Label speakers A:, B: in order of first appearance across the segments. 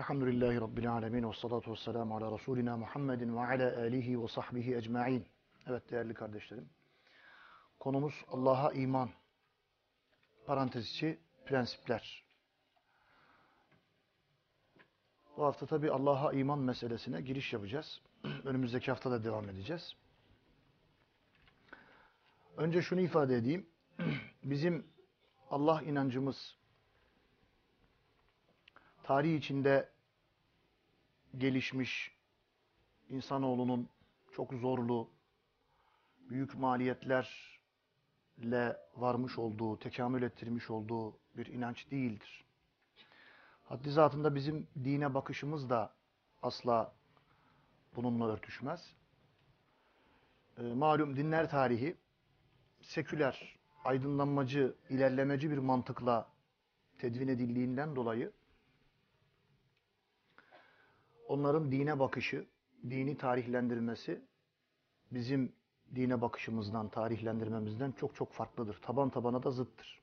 A: Elhamdülillahi Rabbil alemin ve salatu ve selamu ala Resulina Muhammedin ve ala alihi ve sahbihi ecma'in. Evet değerli kardeşlerim. Konumuz Allah'a iman. Parantez içi prensipler. Bu hafta tabi Allah'a iman meselesine giriş yapacağız. Önümüzdeki hafta da devam edeceğiz. Önce şunu ifade edeyim. Bizim Allah inancımız tarih içinde gelişmiş insanoğlunun çok zorlu, büyük maliyetlerle varmış olduğu, tekamül ettirmiş olduğu bir inanç değildir. Haddi zatında bizim dine bakışımız da asla bununla örtüşmez. E, malum dinler tarihi seküler, aydınlanmacı, ilerlemeci bir mantıkla tedvin edildiğinden dolayı onların dine bakışı, dini tarihlendirmesi bizim dine bakışımızdan, tarihlendirmemizden çok çok farklıdır. Taban tabana da zıttır.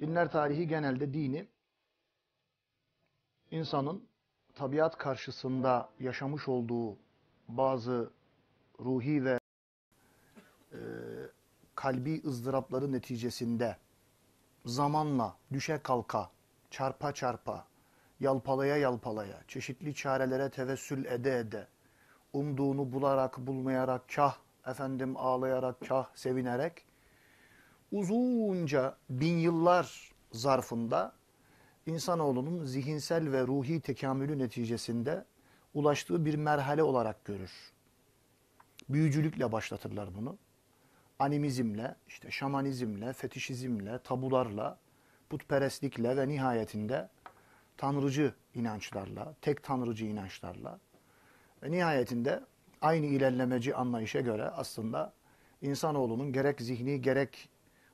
A: Dinler tarihi genelde dini insanın tabiat karşısında yaşamış olduğu bazı ruhi ve e, kalbi ızdırapları neticesinde zamanla düşe kalka, çarpa çarpa, yalpalaya yalpalaya, çeşitli çarelere tevessül ede ede, umduğunu bularak bulmayarak, kah efendim ağlayarak, kah sevinerek, uzunca bin yıllar zarfında insanoğlunun zihinsel ve ruhi tekamülü neticesinde ulaştığı bir merhale olarak görür. Büyücülükle başlatırlar bunu. Animizmle, işte şamanizmle, fetişizmle, tabularla, putperestlikle ve nihayetinde tanrıcı inançlarla, tek tanrıcı inançlarla ve nihayetinde aynı ilerlemeci anlayışa göre aslında insanoğlunun gerek zihni gerek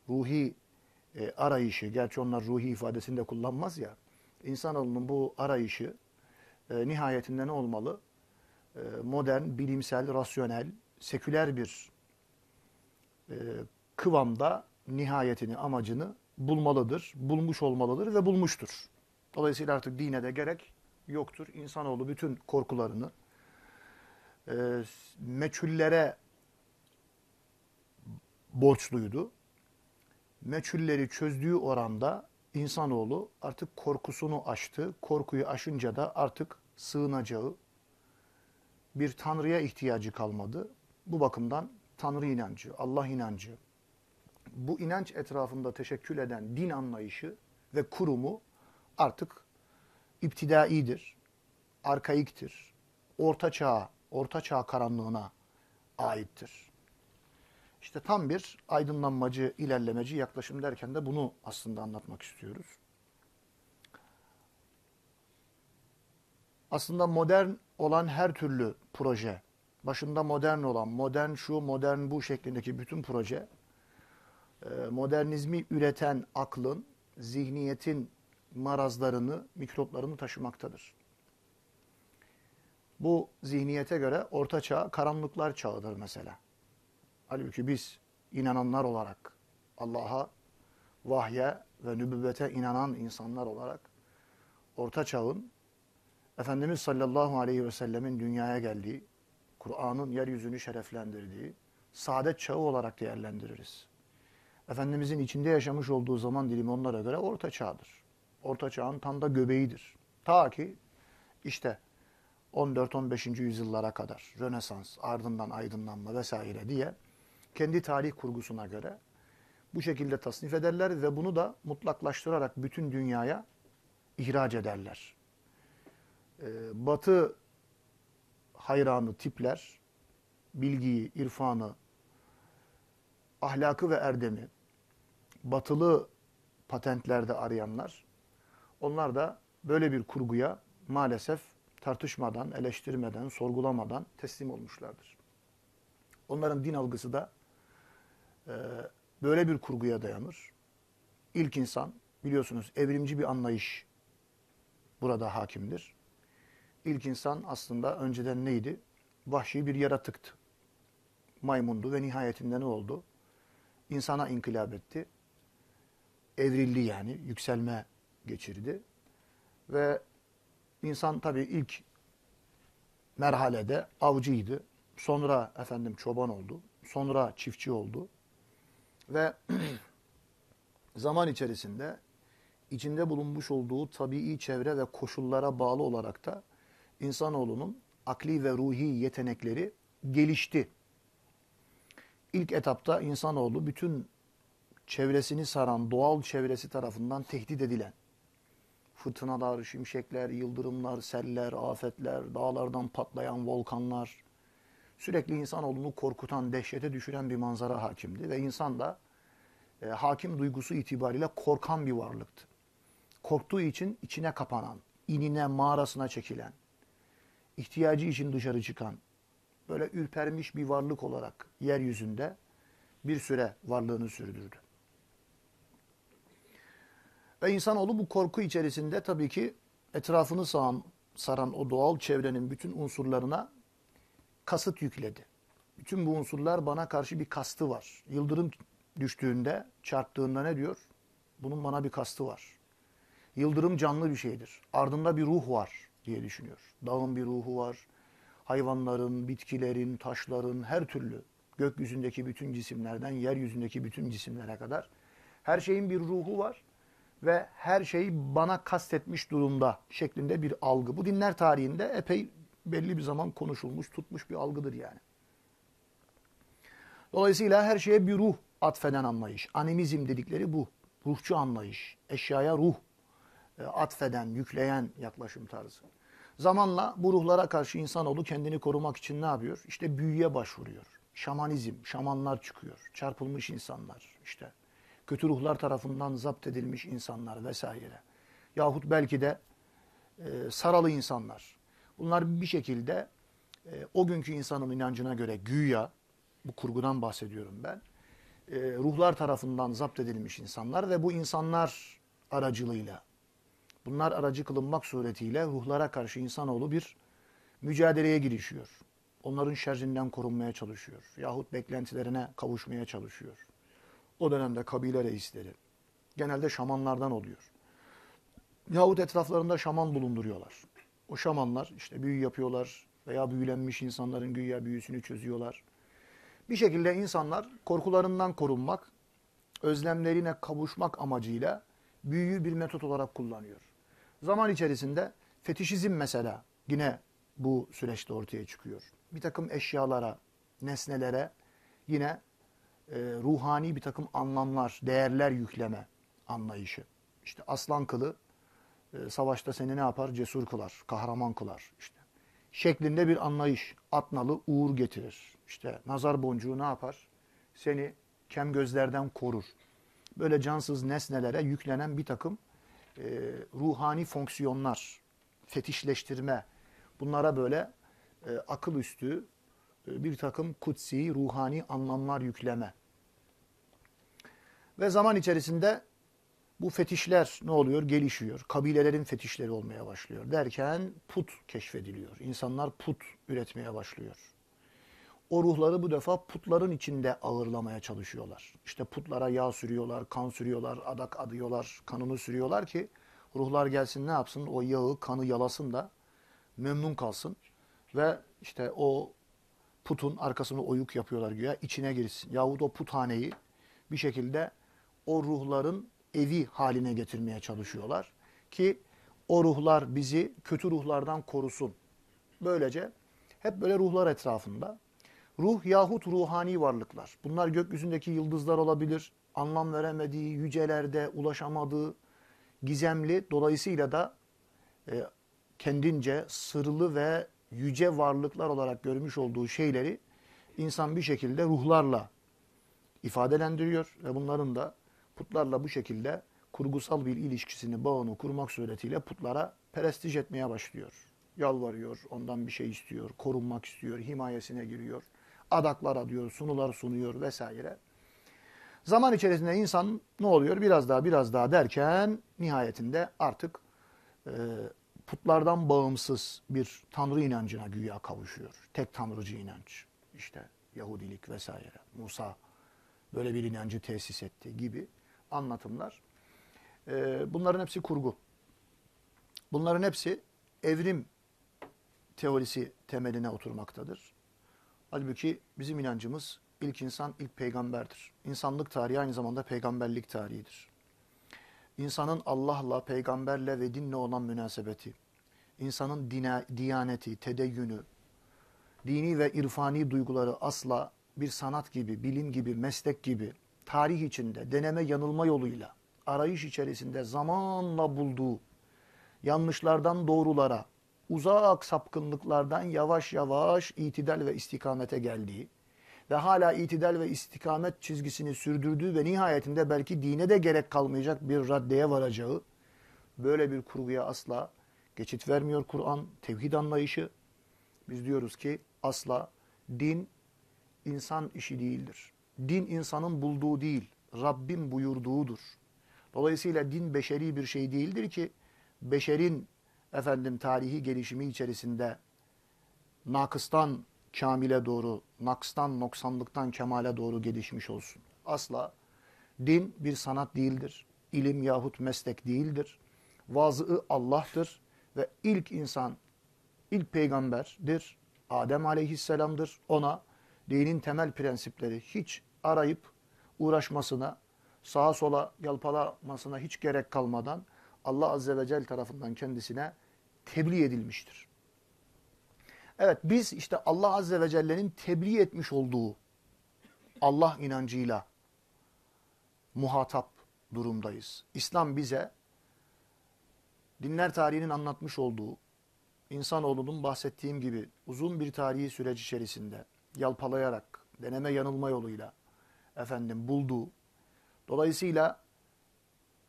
A: ruhi e, arayışı, gerçi onlar ruhi ifadesini de kullanmaz ya, insanoğlunun bu arayışı e, nihayetinde ne olmalı? E, modern, bilimsel, rasyonel, seküler bir e, kıvamda nihayetini, amacını bulmalıdır, bulmuş olmalıdır ve bulmuştur. Dolayısıyla artık dine de gerek yoktur. İnsanoğlu bütün korkularını e, meçhullere borçluydu. Meçhulleri çözdüğü oranda insanoğlu artık korkusunu aştı. Korkuyu aşınca da artık sığınacağı bir tanrıya ihtiyacı kalmadı. Bu bakımdan tanrı inancı, Allah inancı, bu inanç etrafında teşekkül eden din anlayışı ve kurumu artık iptidaidir, arkaiktir, orta çağ, orta çağ karanlığına aittir. İşte tam bir aydınlanmacı, ilerlemeci yaklaşım derken de bunu aslında anlatmak istiyoruz. Aslında modern olan her türlü proje, başında modern olan, modern şu, modern bu şeklindeki bütün proje, modernizmi üreten aklın, zihniyetin marazlarını, mikroplarını taşımaktadır. Bu zihniyete göre orta çağ karanlıklar çağıdır mesela. Halbuki biz inananlar olarak Allah'a, vahye ve nübüvvete inanan insanlar olarak orta çağın Efendimiz sallallahu aleyhi ve sellemin dünyaya geldiği, Kur'an'ın yeryüzünü şereflendirdiği saadet çağı olarak değerlendiririz. Efendimizin içinde yaşamış olduğu zaman dilimi onlara göre orta çağdır. Orta çağın tam da göbeğidir. Ta ki işte 14-15. yüzyıllara kadar Rönesans, ardından aydınlanma vesaire diye kendi tarih kurgusuna göre bu şekilde tasnif ederler ve bunu da mutlaklaştırarak bütün dünyaya ihraç ederler. Ee, batı hayranı tipler, bilgiyi, irfanı, ahlakı ve erdemi, batılı patentlerde arayanlar, onlar da böyle bir kurguya maalesef tartışmadan, eleştirmeden, sorgulamadan teslim olmuşlardır. Onların din algısı da e, böyle bir kurguya dayanır. İlk insan biliyorsunuz evrimci bir anlayış burada hakimdir. İlk insan aslında önceden neydi? Vahşi bir yaratıktı. Maymundu ve nihayetinde ne oldu? İnsana inkılap etti. evrildi yani yükselme geçirdi. Ve insan tabii ilk merhalede avcıydı. Sonra efendim çoban oldu. Sonra çiftçi oldu. Ve zaman içerisinde içinde bulunmuş olduğu tabii çevre ve koşullara bağlı olarak da insanoğlunun akli ve ruhi yetenekleri gelişti. İlk etapta insanoğlu bütün çevresini saran doğal çevresi tarafından tehdit edilen, fırtınalar, şimşekler, yıldırımlar, seller, afetler, dağlardan patlayan volkanlar, sürekli insanoğlunu korkutan, dehşete düşüren bir manzara hakimdi. Ve insan da e, hakim duygusu itibariyle korkan bir varlıktı. Korktuğu için içine kapanan, inine, mağarasına çekilen, ihtiyacı için dışarı çıkan, böyle ürpermiş bir varlık olarak yeryüzünde bir süre varlığını sürdürdü. Ve insanoğlu bu korku içerisinde tabii ki etrafını saran, saran o doğal çevrenin bütün unsurlarına kasıt yükledi. Bütün bu unsurlar bana karşı bir kastı var. Yıldırım düştüğünde, çarptığında ne diyor? Bunun bana bir kastı var. Yıldırım canlı bir şeydir. Ardında bir ruh var diye düşünüyor. Dağın bir ruhu var. Hayvanların, bitkilerin, taşların, her türlü gökyüzündeki bütün cisimlerden yeryüzündeki bütün cisimlere kadar her şeyin bir ruhu var ve her şey bana kastetmiş durumda şeklinde bir algı. Bu dinler tarihinde epey belli bir zaman konuşulmuş, tutmuş bir algıdır yani. Dolayısıyla her şeye bir ruh atfeden anlayış. Animizm dedikleri bu. Ruhçu anlayış. Eşyaya ruh e, atfeden, yükleyen yaklaşım tarzı. Zamanla bu ruhlara karşı insanoğlu kendini korumak için ne yapıyor? İşte büyüye başvuruyor. Şamanizm, şamanlar çıkıyor. Çarpılmış insanlar işte. Kötü ruhlar tarafından zapt edilmiş insanlar vesaire. Yahut belki de e, saralı insanlar. Bunlar bir şekilde e, o günkü insanın inancına göre güya, bu kurgudan bahsediyorum ben, e, ruhlar tarafından zapt edilmiş insanlar ve bu insanlar aracılığıyla, bunlar aracı kılınmak suretiyle ruhlara karşı insanoğlu bir mücadeleye girişiyor. Onların şerrinden korunmaya çalışıyor. Yahut beklentilerine kavuşmaya çalışıyor. O dönemde kabile reisleri, genelde şamanlardan oluyor. Yahut etraflarında şaman bulunduruyorlar. O şamanlar işte büyü yapıyorlar veya büyülenmiş insanların güya büyüsünü çözüyorlar. Bir şekilde insanlar korkularından korunmak, özlemlerine kavuşmak amacıyla büyüyü bir metot olarak kullanıyor. Zaman içerisinde fetişizm mesela yine bu süreçte ortaya çıkıyor. Bir takım eşyalara, nesnelere yine e, ruhani bir takım anlamlar, değerler yükleme anlayışı. İşte aslan kılı e, savaşta seni ne yapar? Cesur kılar, kahraman kılar. işte şeklinde bir anlayış. Atnalı uğur getirir. İşte nazar boncuğu ne yapar? Seni kem gözlerden korur. Böyle cansız nesnelere yüklenen bir takım e, ruhani fonksiyonlar, fetişleştirme, bunlara böyle e, akıl üstü e, bir takım kutsi, ruhani anlamlar yükleme. Ve zaman içerisinde bu fetişler ne oluyor? Gelişiyor. Kabilelerin fetişleri olmaya başlıyor. Derken put keşfediliyor. İnsanlar put üretmeye başlıyor. O ruhları bu defa putların içinde ağırlamaya çalışıyorlar. İşte putlara yağ sürüyorlar, kan sürüyorlar, adak adıyorlar, kanını sürüyorlar ki ruhlar gelsin ne yapsın? O yağı, kanı yalasın da memnun kalsın. Ve işte o putun arkasını oyuk yapıyorlar güya içine girsin. Yahut o puthaneyi bir şekilde o ruhların evi haline getirmeye çalışıyorlar. Ki o ruhlar bizi kötü ruhlardan korusun. Böylece hep böyle ruhlar etrafında. Ruh yahut ruhani varlıklar. Bunlar gökyüzündeki yıldızlar olabilir. Anlam veremediği, yücelerde ulaşamadığı, gizemli. Dolayısıyla da e, kendince sırlı ve yüce varlıklar olarak görmüş olduğu şeyleri insan bir şekilde ruhlarla ifadelendiriyor ve bunların da putlarla bu şekilde kurgusal bir ilişkisini, bağını kurmak suretiyle putlara perestij etmeye başlıyor. Yalvarıyor, ondan bir şey istiyor, korunmak istiyor, himayesine giriyor. Adaklar adıyor, sunular sunuyor vesaire. Zaman içerisinde insan ne oluyor? Biraz daha biraz daha derken nihayetinde artık e, putlardan bağımsız bir tanrı inancına güya kavuşuyor. Tek tanrıcı inanç. İşte Yahudilik vesaire. Musa böyle bir inancı tesis etti gibi anlatımlar. e, bunların hepsi kurgu. Bunların hepsi evrim teorisi temeline oturmaktadır. Halbuki bizim inancımız ilk insan ilk peygamberdir. İnsanlık tarihi aynı zamanda peygamberlik tarihidir. İnsanın Allah'la, peygamberle ve dinle olan münasebeti, insanın dine, diyaneti, tedeyyünü, dini ve irfani duyguları asla bir sanat gibi, bilim gibi, meslek gibi, tarih içinde, deneme yanılma yoluyla, arayış içerisinde zamanla bulduğu yanlışlardan doğrulara, uzak sapkınlıklardan yavaş yavaş itidal ve istikamete geldiği ve hala itidal ve istikamet çizgisini sürdürdüğü ve nihayetinde belki dine de gerek kalmayacak bir raddeye varacağı böyle bir kurguya asla geçit vermiyor Kur'an, tevhid anlayışı. Biz diyoruz ki asla din insan işi değildir. Din insanın bulduğu değil, Rabbin buyurduğudur. Dolayısıyla din beşeri bir şey değildir ki beşerin efendim tarihi gelişimi içerisinde nakıstan kamile doğru, nakstan noksanlıktan kemale doğru gelişmiş olsun. Asla din bir sanat değildir. İlim yahut meslek değildir. Vazıı Allah'tır ve ilk insan, ilk peygamberdir. Adem aleyhisselamdır. Ona dinin temel prensipleri hiç arayıp uğraşmasına, sağa sola yalpalamasına hiç gerek kalmadan Allah Azze ve Celle tarafından kendisine tebliğ edilmiştir. Evet biz işte Allah Azze ve Celle'nin tebliğ etmiş olduğu Allah inancıyla muhatap durumdayız. İslam bize dinler tarihinin anlatmış olduğu insanoğlunun bahsettiğim gibi uzun bir tarihi süreç içerisinde yalpalayarak, deneme yanılma yoluyla efendim bulduğu dolayısıyla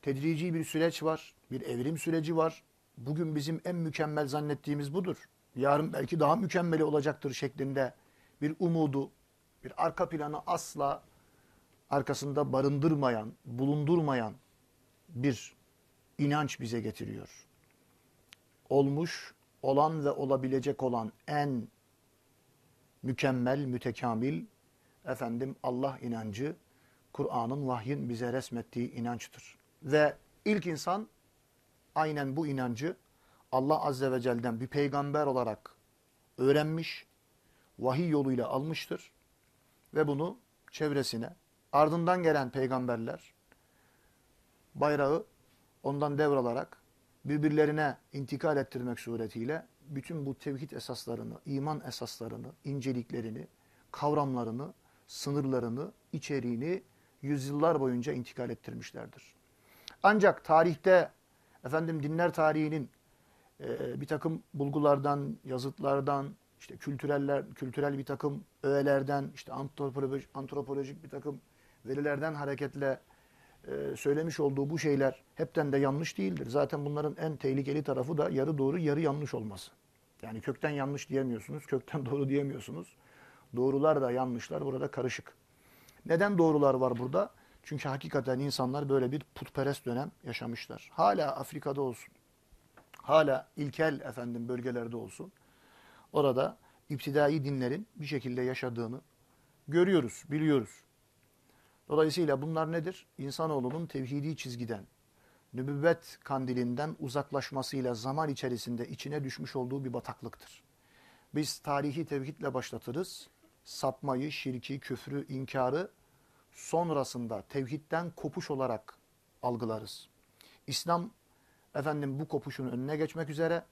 A: tedrici bir süreç var, bir evrim süreci var. Bugün bizim en mükemmel zannettiğimiz budur. Yarın belki daha mükemmeli olacaktır şeklinde bir umudu, bir arka planı asla arkasında barındırmayan, bulundurmayan bir inanç bize getiriyor. Olmuş, olan ve olabilecek olan en mükemmel, mütekamil efendim Allah inancı Kur'an'ın vahyin bize resmettiği inançtır. Ve ilk insan aynen bu inancı Allah Azze ve Celle'den bir peygamber olarak öğrenmiş, vahiy yoluyla almıştır ve bunu çevresine, ardından gelen peygamberler bayrağı ondan devralarak birbirlerine intikal ettirmek suretiyle bütün bu tevhid esaslarını, iman esaslarını, inceliklerini, kavramlarını, sınırlarını, içeriğini yüzyıllar boyunca intikal ettirmişlerdir. Ancak tarihte efendim dinler tarihinin e, bir takım bulgulardan, yazıtlardan, işte kültüreller, kültürel bir takım öğelerden, işte antropolojik, antropolojik bir takım verilerden hareketle e, söylemiş olduğu bu şeyler hepten de yanlış değildir. Zaten bunların en tehlikeli tarafı da yarı doğru, yarı yanlış olması. Yani kökten yanlış diyemiyorsunuz, kökten doğru diyemiyorsunuz. Doğrular da yanlışlar burada karışık. Neden doğrular var burada? Çünkü hakikaten insanlar böyle bir putperest dönem yaşamışlar. Hala Afrika'da olsun, hala ilkel efendim bölgelerde olsun. Orada iptidai dinlerin bir şekilde yaşadığını görüyoruz, biliyoruz. Dolayısıyla bunlar nedir? İnsanoğlunun tevhidi çizgiden, nübüvvet kandilinden uzaklaşmasıyla zaman içerisinde içine düşmüş olduğu bir bataklıktır. Biz tarihi tevhidle başlatırız. Sapmayı, şirki, küfrü, inkarı sonrasında tevhidden kopuş olarak algılarız. İslam efendim bu kopuşun önüne geçmek üzere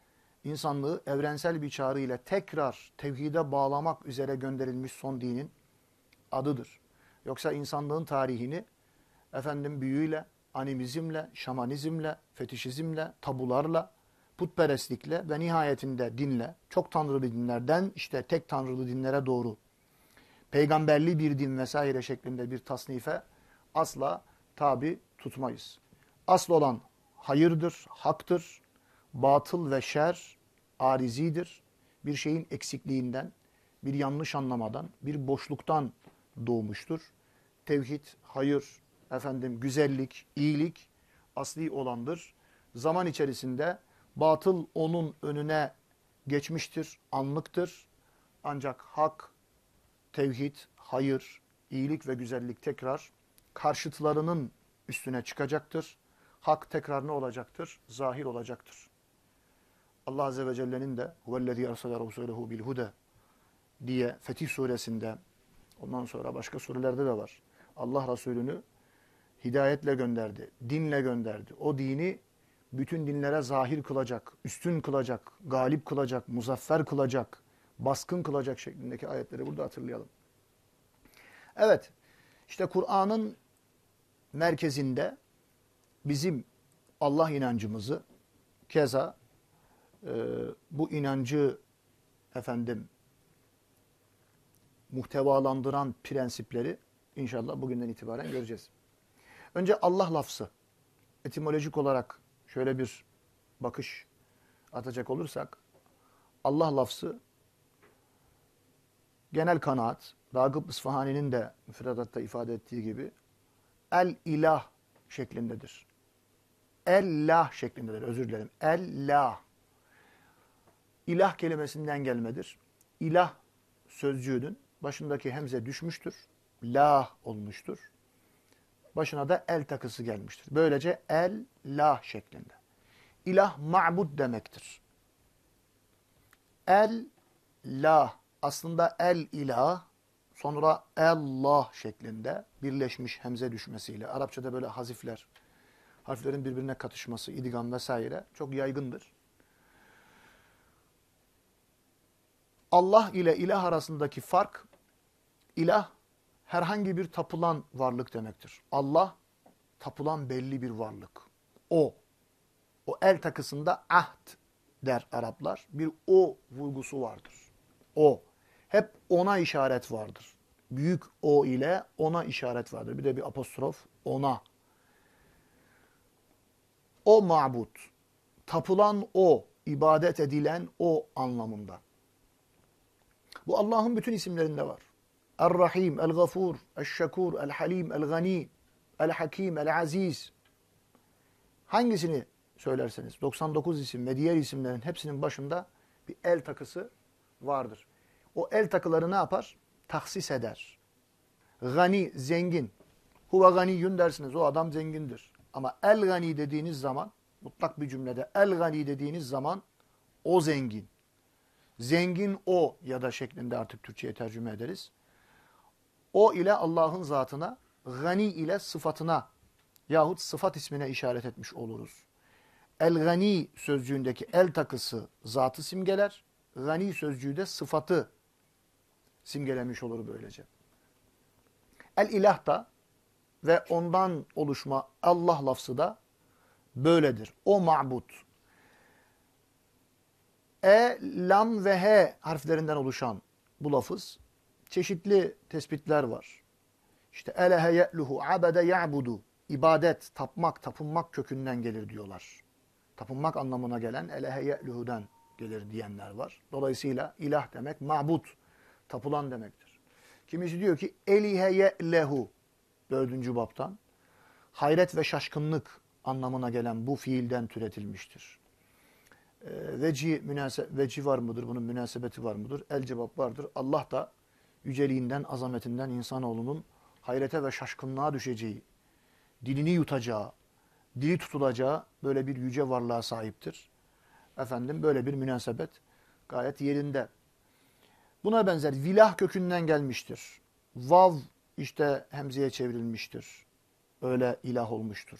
A: insanlığı evrensel bir çağrı ile tekrar tevhide bağlamak üzere gönderilmiş son dinin adıdır. Yoksa insanlığın tarihini efendim büyüyle, animizmle, şamanizmle, fetişizmle, tabularla, putperestlikle ve nihayetinde dinle, çok tanrılı dinlerden işte tek tanrılı dinlere doğru peygamberli bir din vesaire şeklinde bir tasnife asla tabi tutmayız. Asıl olan hayırdır, haktır, batıl ve şer arizidir. Bir şeyin eksikliğinden, bir yanlış anlamadan, bir boşluktan doğmuştur. Tevhid, hayır, efendim güzellik, iyilik asli olandır. Zaman içerisinde batıl onun önüne geçmiştir, anlıktır. Ancak hak, tevhid, hayır, iyilik ve güzellik tekrar karşıtlarının üstüne çıkacaktır. hak tekrar ne olacaktır? Zahir olacaktır. Allah Azze ve Celle'nin de ersele rasûlehu bil hude diye Fetih suresinde ondan sonra başka surelerde de var. Allah Resulü'nü hidayetle gönderdi, dinle gönderdi. O dini bütün dinlere zahir kılacak, üstün kılacak, galip kılacak, muzaffer kılacak, baskın kılacak şeklindeki ayetleri burada hatırlayalım. Evet, işte Kur'an'ın merkezinde bizim Allah inancımızı, keza e, bu inancı efendim muhtevalandıran prensipleri inşallah bugünden itibaren göreceğiz. Önce Allah lafzı. Etimolojik olarak şöyle bir bakış atacak olursak Allah lafzı genel kanaat Ragıp İsfahani'nin de müfredatta ifade ettiği gibi el ilah şeklindedir. El-lah şeklindedir. Özür dilerim. El-lah. İlah kelimesinden gelmedir. İlah sözcüğünün başındaki hemze düşmüştür. La olmuştur. Başına da el takısı gelmiştir. Böylece el-lah şeklinde. İlah ma'bud demektir. El-lah aslında el-ilah sonra Allah şeklinde birleşmiş hemze düşmesiyle. Arapçada böyle hazifler, harflerin birbirine katışması, idgam vesaire çok yaygındır. Allah ile ilah arasındaki fark, ilah herhangi bir tapılan varlık demektir. Allah tapılan belli bir varlık. O. O el takısında ahd der Araplar. Bir o vurgusu vardır. O. Hep ona işaret vardır. Büyük o ile ona işaret vardır. Bir de bir apostrof ona. O mabut. Tapılan o. ibadet edilen o anlamında. Bu Allah'ın bütün isimlerinde var. Er-Rahim, El-Gafur, El-Şakur, El-Halim, El-Gani, El-Hakim, El-Aziz. Hangisini söylerseniz 99 isim ve diğer isimlerin hepsinin başında bir el takısı vardır. O el takıları ne yapar? Taksis eder. Gani, zengin. Huve ganiyun dersiniz. O adam zengindir. Ama el gani dediğiniz zaman, mutlak bir cümlede el gani dediğiniz zaman o zengin. Zengin o ya da şeklinde artık Türkçe'ye tercüme ederiz. O ile Allah'ın zatına, gani ile sıfatına yahut sıfat ismine işaret etmiş oluruz. El-gani sözcüğündeki el takısı zatı simgeler, gani sözcüğü de sıfatı simgelemiş olur böylece. El-ilah da ve ondan oluşma Allah lafzı da böyledir. O ma'bud. E, lam ve he harflerinden oluşan bu lafız çeşitli tespitler var. İşte elehe ye'luhu abede ya'budu. İbadet, tapmak, tapınmak kökünden gelir diyorlar. Tapınmak anlamına gelen elehe ye'luhu'dan gelir diyenler var. Dolayısıyla ilah demek ma'bud, tapılan demektir. Kimisi diyor ki elihe ye'lehu dördüncü baptan hayret ve şaşkınlık anlamına gelen bu fiilden türetilmiştir. E, veci, münase veci var mıdır? Bunun münasebeti var mıdır? El cevap vardır. Allah da yüceliğinden, azametinden insanoğlunun hayrete ve şaşkınlığa düşeceği, dilini yutacağı, dili tutulacağı böyle bir yüce varlığa sahiptir. Efendim böyle bir münasebet gayet yerinde. Buna benzer vilah kökünden gelmiştir. Vav işte hemzeye çevrilmiştir. Öyle ilah olmuştur.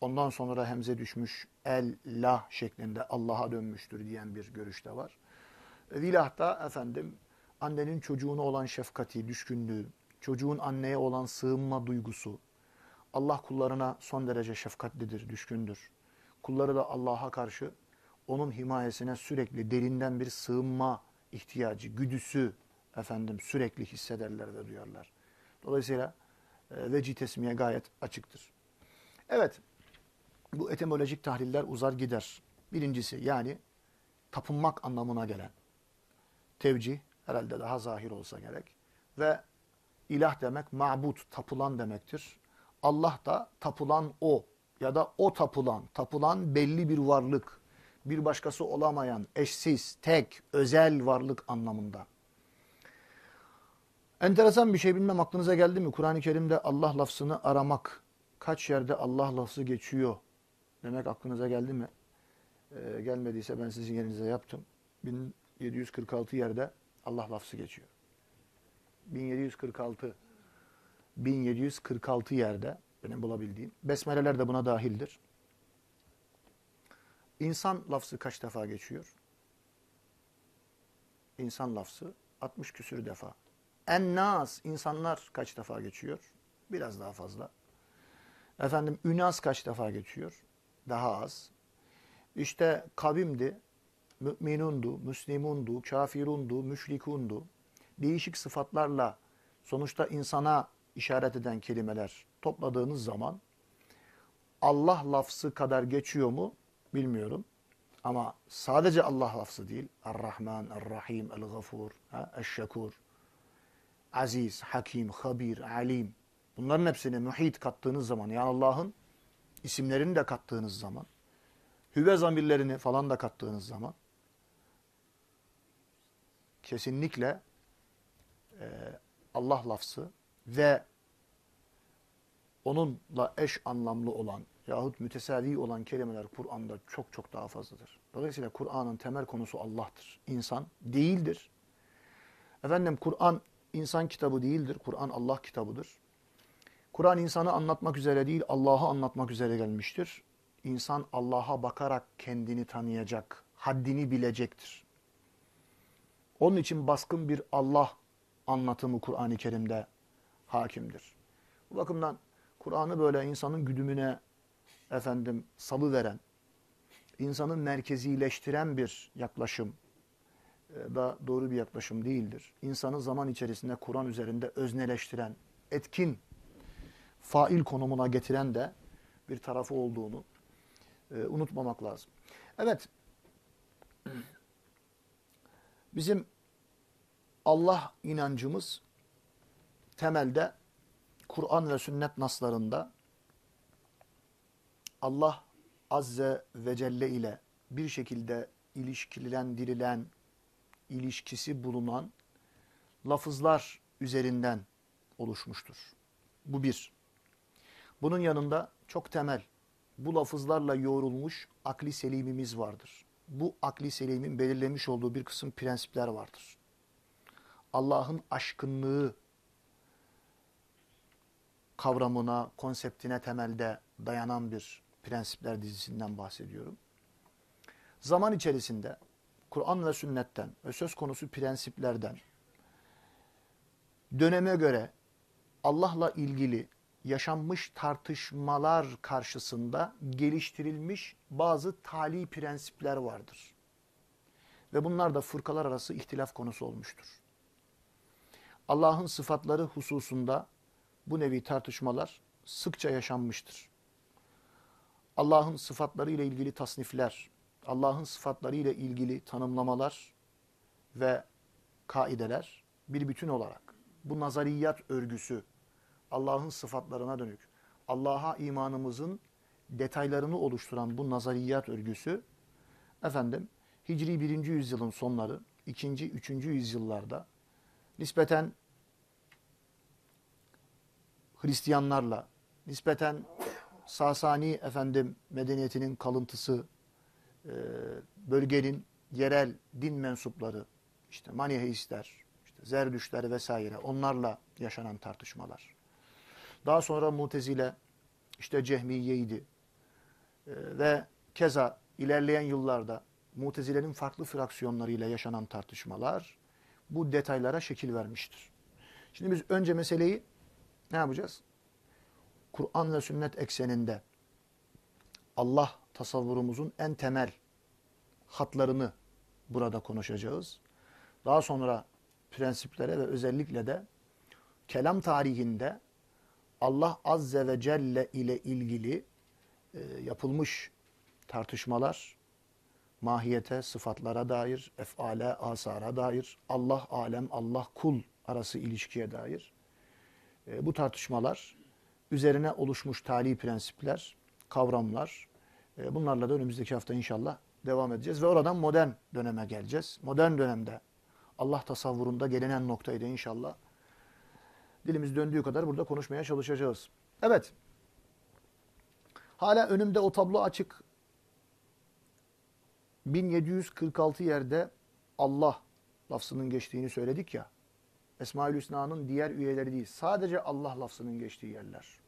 A: Ondan sonra hemze düşmüş el lah şeklinde Allah'a dönmüştür diyen bir görüş de var. Vilah da efendim annenin çocuğuna olan şefkati, düşkünlüğü, çocuğun anneye olan sığınma duygusu, Allah kullarına son derece şefkatlidir, düşkündür. Kulları da Allah'a karşı onun himayesine sürekli derinden bir sığınma ihtiyacı, güdüsü efendim sürekli hissederler ve duyarlar. Dolayısıyla e, veci tesmiye gayet açıktır. Evet, bu etimolojik tahliller uzar gider. Birincisi yani tapınmak anlamına gelen tevcih herhalde daha zahir olsa gerek. Ve ilah demek ma'bud, tapılan demektir. Allah da tapılan o ya da o tapılan, tapılan belli bir varlık, bir başkası olamayan, eşsiz, tek, özel varlık anlamında. Enteresan bir şey bilmem aklınıza geldi mi? Kur'an-ı Kerim'de Allah lafzını aramak, kaç yerde Allah lafzı geçiyor demek aklınıza geldi mi? Ee, gelmediyse ben sizin yerinize yaptım. 1746 yerde Allah lafzı geçiyor. 1746 1746 yerde benim bulabildiğim. Besmeleler de buna dahildir. İnsan lafzı kaç defa geçiyor? İnsan lafzı 60 küsür defa. En-nas, insanlar kaç defa geçiyor? Biraz daha fazla. Efendim, ünas kaç defa geçiyor? Daha az. İşte kavimdi, müminundu, müslimundu, kafirundu, müşrikundu. Değişik sıfatlarla sonuçta insana işaret eden kelimeler topladığınız zaman Allah lafzı kadar geçiyor mu bilmiyorum. Ama sadece Allah lafzı değil. Er-Rahman, Er-Rahim, El-Gafur, El-Şekur, Aziz, Hakim, Habir, Alim. Bunların hepsini muhit kattığınız zaman yani Allah'ın isimlerini de kattığınız zaman hüve zamirlerini falan da kattığınız zaman kesinlikle e, Allah lafzı ve onunla eş anlamlı olan yahut mütesavi olan kelimeler Kur'an'da çok çok daha fazladır. Dolayısıyla Kur'an'ın temel konusu Allah'tır. İnsan değildir. Efendim Kur'an insan kitabı değildir. Kur'an Allah kitabıdır. Kur'an insanı anlatmak üzere değil, Allah'ı anlatmak üzere gelmiştir. İnsan Allah'a bakarak kendini tanıyacak, haddini bilecektir. Onun için baskın bir Allah anlatımı Kur'an-ı Kerim'de hakimdir. Bu bakımdan Kur'an'ı böyle insanın güdümüne efendim salı veren, insanın merkezileştiren bir yaklaşım e, da doğru bir yaklaşım değildir. İnsanı zaman içerisinde Kur'an üzerinde özneleştiren, etkin, fail konumuna getiren de bir tarafı olduğunu e, unutmamak lazım. Evet, bizim Allah inancımız temelde Kur'an ve sünnet naslarında Allah Azze ve Celle ile bir şekilde ilişkilendirilen, ilişkisi bulunan lafızlar üzerinden oluşmuştur. Bu bir. Bunun yanında çok temel, bu lafızlarla yoğrulmuş akli selimimiz vardır. Bu akli selimin belirlemiş olduğu bir kısım prensipler vardır. Allah'ın aşkınlığı kavramına, konseptine temelde dayanan bir prensipler dizisinden bahsediyorum. Zaman içerisinde Kur'an ve sünnetten ve söz konusu prensiplerden döneme göre Allah'la ilgili yaşanmış tartışmalar karşısında geliştirilmiş bazı tali prensipler vardır. Ve bunlar da fırkalar arası ihtilaf konusu olmuştur. Allah'ın sıfatları hususunda bu nevi tartışmalar sıkça yaşanmıştır. Allah'ın sıfatları ile ilgili tasnifler, Allah'ın sıfatları ile ilgili tanımlamalar ve kaideler bir bütün olarak bu nazariyat örgüsü Allah'ın sıfatlarına dönük, Allah'a imanımızın detaylarını oluşturan bu nazariyat örgüsü efendim Hicri 1. yüzyılın sonları, 2. 3. yüzyıllarda nispeten Hristiyanlarla, nispeten Sasani efendim medeniyetinin kalıntısı, e, bölgenin yerel din mensupları, işte Maniheistler, işte Zerdüşler vesaire onlarla yaşanan tartışmalar. Daha sonra Mutezile, işte Cehmiyeydi e, ve keza ilerleyen yıllarda Mutezile'nin farklı fraksiyonlarıyla yaşanan tartışmalar bu detaylara şekil vermiştir. Şimdi biz önce meseleyi ne yapacağız? Kur'an ve sünnet ekseninde Allah tasavvurumuzun en temel hatlarını burada konuşacağız. Daha sonra prensiplere ve özellikle de kelam tarihinde Allah Azze ve Celle ile ilgili e, yapılmış tartışmalar, mahiyete, sıfatlara dair, efale, asara dair, Allah alem, Allah kul arası ilişkiye dair e, bu tartışmalar üzerine oluşmuş tali prensipler, kavramlar. E, bunlarla da önümüzdeki hafta inşallah devam edeceğiz. Ve oradan modern döneme geleceğiz. Modern dönemde Allah tasavvurunda gelinen noktayı da inşallah dilimiz döndüğü kadar burada konuşmaya çalışacağız. Evet. Hala önümde o tablo açık. 1746 yerde Allah lafzının geçtiğini söyledik ya. Esma-ül Hüsna'nın diğer üyeleri değil. Sadece Allah lafzının geçtiği yerler.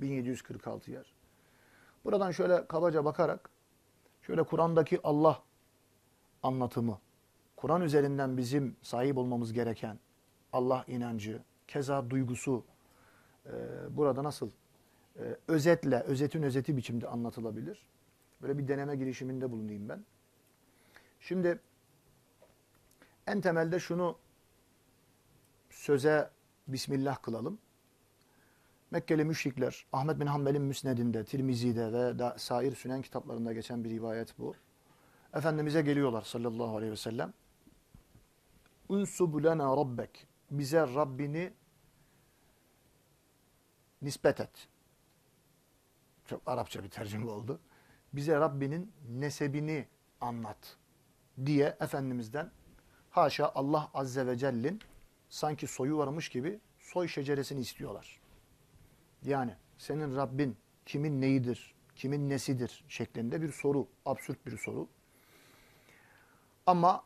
A: 1746 yer. Buradan şöyle kabaca bakarak şöyle Kur'an'daki Allah anlatımı, Kur'an üzerinden bizim sahip olmamız gereken Allah inancı, keza duygusu e, burada nasıl e, özetle, özetin özeti biçimde anlatılabilir. Böyle bir deneme girişiminde bulunayım ben. Şimdi en temelde şunu söze Bismillah kılalım. Mekkeli müşrikler, Ahmet bin Hanbel'in Müsned'inde, Tirmizi'de ve sair sünen kitaplarında geçen bir rivayet bu. Efendimiz'e geliyorlar sallallahu aleyhi ve sellem. Unsubu lena rabbek. Bize Rabbini nispet et. Çok Arapça bir tercüme oldu. Bize Rabbinin nesebini anlat diye Efendimiz'den haşa Allah Azze ve Celle'nin sanki soyu varmış gibi soy şeceresini istiyorlar. Yani senin Rabbin kimin neyidir, kimin nesidir şeklinde bir soru, absürt bir soru. Ama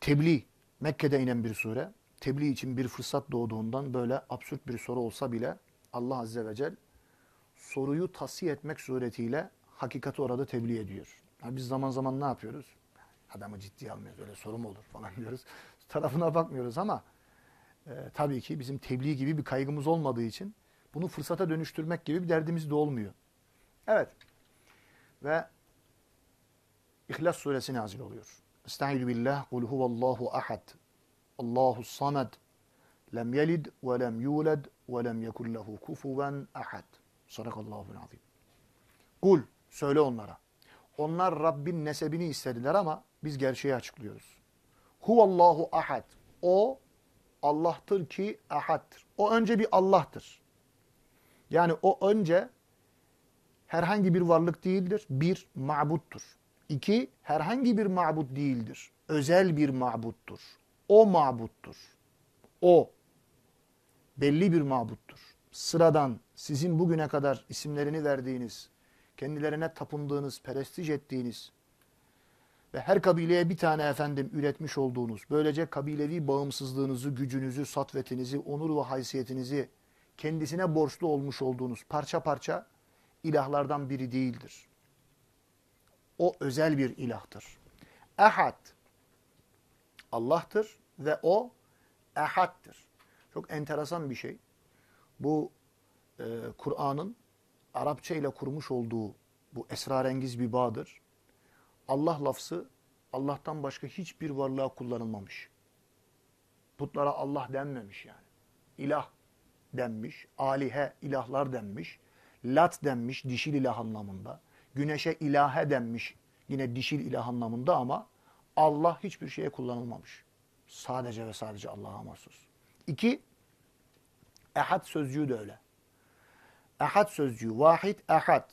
A: tebliğ, Mekke'de inen bir sure, tebliğ için bir fırsat doğduğundan böyle absürt bir soru olsa bile Allah Azze ve Celle soruyu tasfiye etmek suretiyle hakikati orada tebliğ ediyor. Yani biz zaman zaman ne yapıyoruz? Adamı ciddiye almıyoruz. Öyle soru mu olur falan diyoruz. Tarafına bakmıyoruz ama e, tabii ki bizim tebliğ gibi bir kaygımız olmadığı için bunu fırsata dönüştürmek gibi bir derdimiz de olmuyor. Evet. Ve İhlas suresi nazil oluyor. Estaizu billah, kul huvallahu ahad, Allahu samad, lem yelid ve lem yulad ve lem yekun lehu kufuven ahad. Sadakallahu azim. Kul, söyle onlara. Onlar Rabbin nesebini istediler ama biz gerçeği açıklıyoruz. Huvallahu ahad. O Allah'tır ki ahaddır. O önce bir Allah'tır. Yani o önce herhangi bir varlık değildir. Bir, ma'buttur. İki, herhangi bir ma'bud değildir. Özel bir ma'buttur. O ma'buttur. O belli bir ma'buttur. Sıradan sizin bugüne kadar isimlerini verdiğiniz, kendilerine tapındığınız, perestij ettiğiniz ve her kabileye bir tane efendim üretmiş olduğunuz, böylece kabilevi bağımsızlığınızı, gücünüzü, satvetinizi, onur ve haysiyetinizi kendisine borçlu olmuş olduğunuz parça parça ilahlardan biri değildir. O özel bir ilahtır. Ehad Allah'tır ve o ehaddir. Çok enteresan bir şey. Bu e, Kur'an'ın Arapça ile kurmuş olduğu bu esrarengiz bir bağdır. Allah lafzı Allah'tan başka hiçbir varlığa kullanılmamış. Putlara Allah denmemiş yani. İlah denmiş, alihe ilahlar denmiş, lat denmiş dişil ilah anlamında, güneşe ilahe denmiş yine dişil ilah anlamında ama Allah hiçbir şeye kullanılmamış. Sadece ve sadece Allah'a mahsus. İki, ehad sözcüğü de öyle. Ehad sözcüğü, vahid, ehad.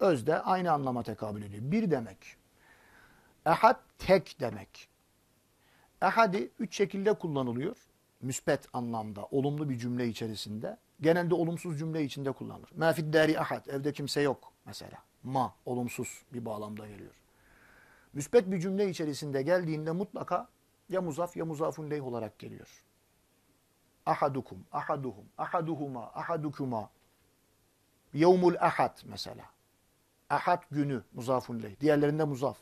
A: Özde aynı anlama tekabül ediyor. Bir demek. Ehad tek demek. Ehadi üç şekilde kullanılıyor. Müspet anlamda, olumlu bir cümle içerisinde. Genelde olumsuz cümle içinde kullanılır. Ma fiddari ahad, evde kimse yok mesela. Ma, olumsuz bir bağlamda geliyor. Müspet bir cümle içerisinde geldiğinde mutlaka ya muzaf ya muzafun leyh olarak geliyor. Ahadukum, ahaduhum, ahaduhuma, ahadukuma. Yevmul ahad mesela. Ahad günü muzafun leyh. Diğerlerinde muzaf.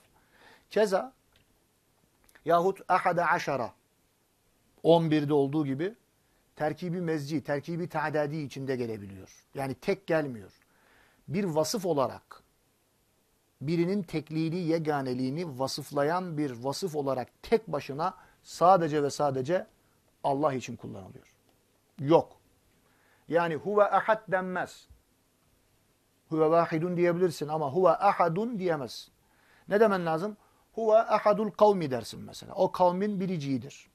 A: Keza yahut ahada aşara 11'de olduğu gibi terkibi mezci, terkibi ta'dadi içinde gelebiliyor. Yani tek gelmiyor. Bir vasıf olarak birinin tekliğini, yeganeliğini vasıflayan bir vasıf olarak tek başına sadece ve sadece Allah için kullanılıyor. Yok. Yani huve ahad denmez. Huve vahidun diyebilirsin ama huve ahadun diyemezsin. Ne demen lazım? Huve ahadul kavmi dersin mesela. O kavmin biriciğidir.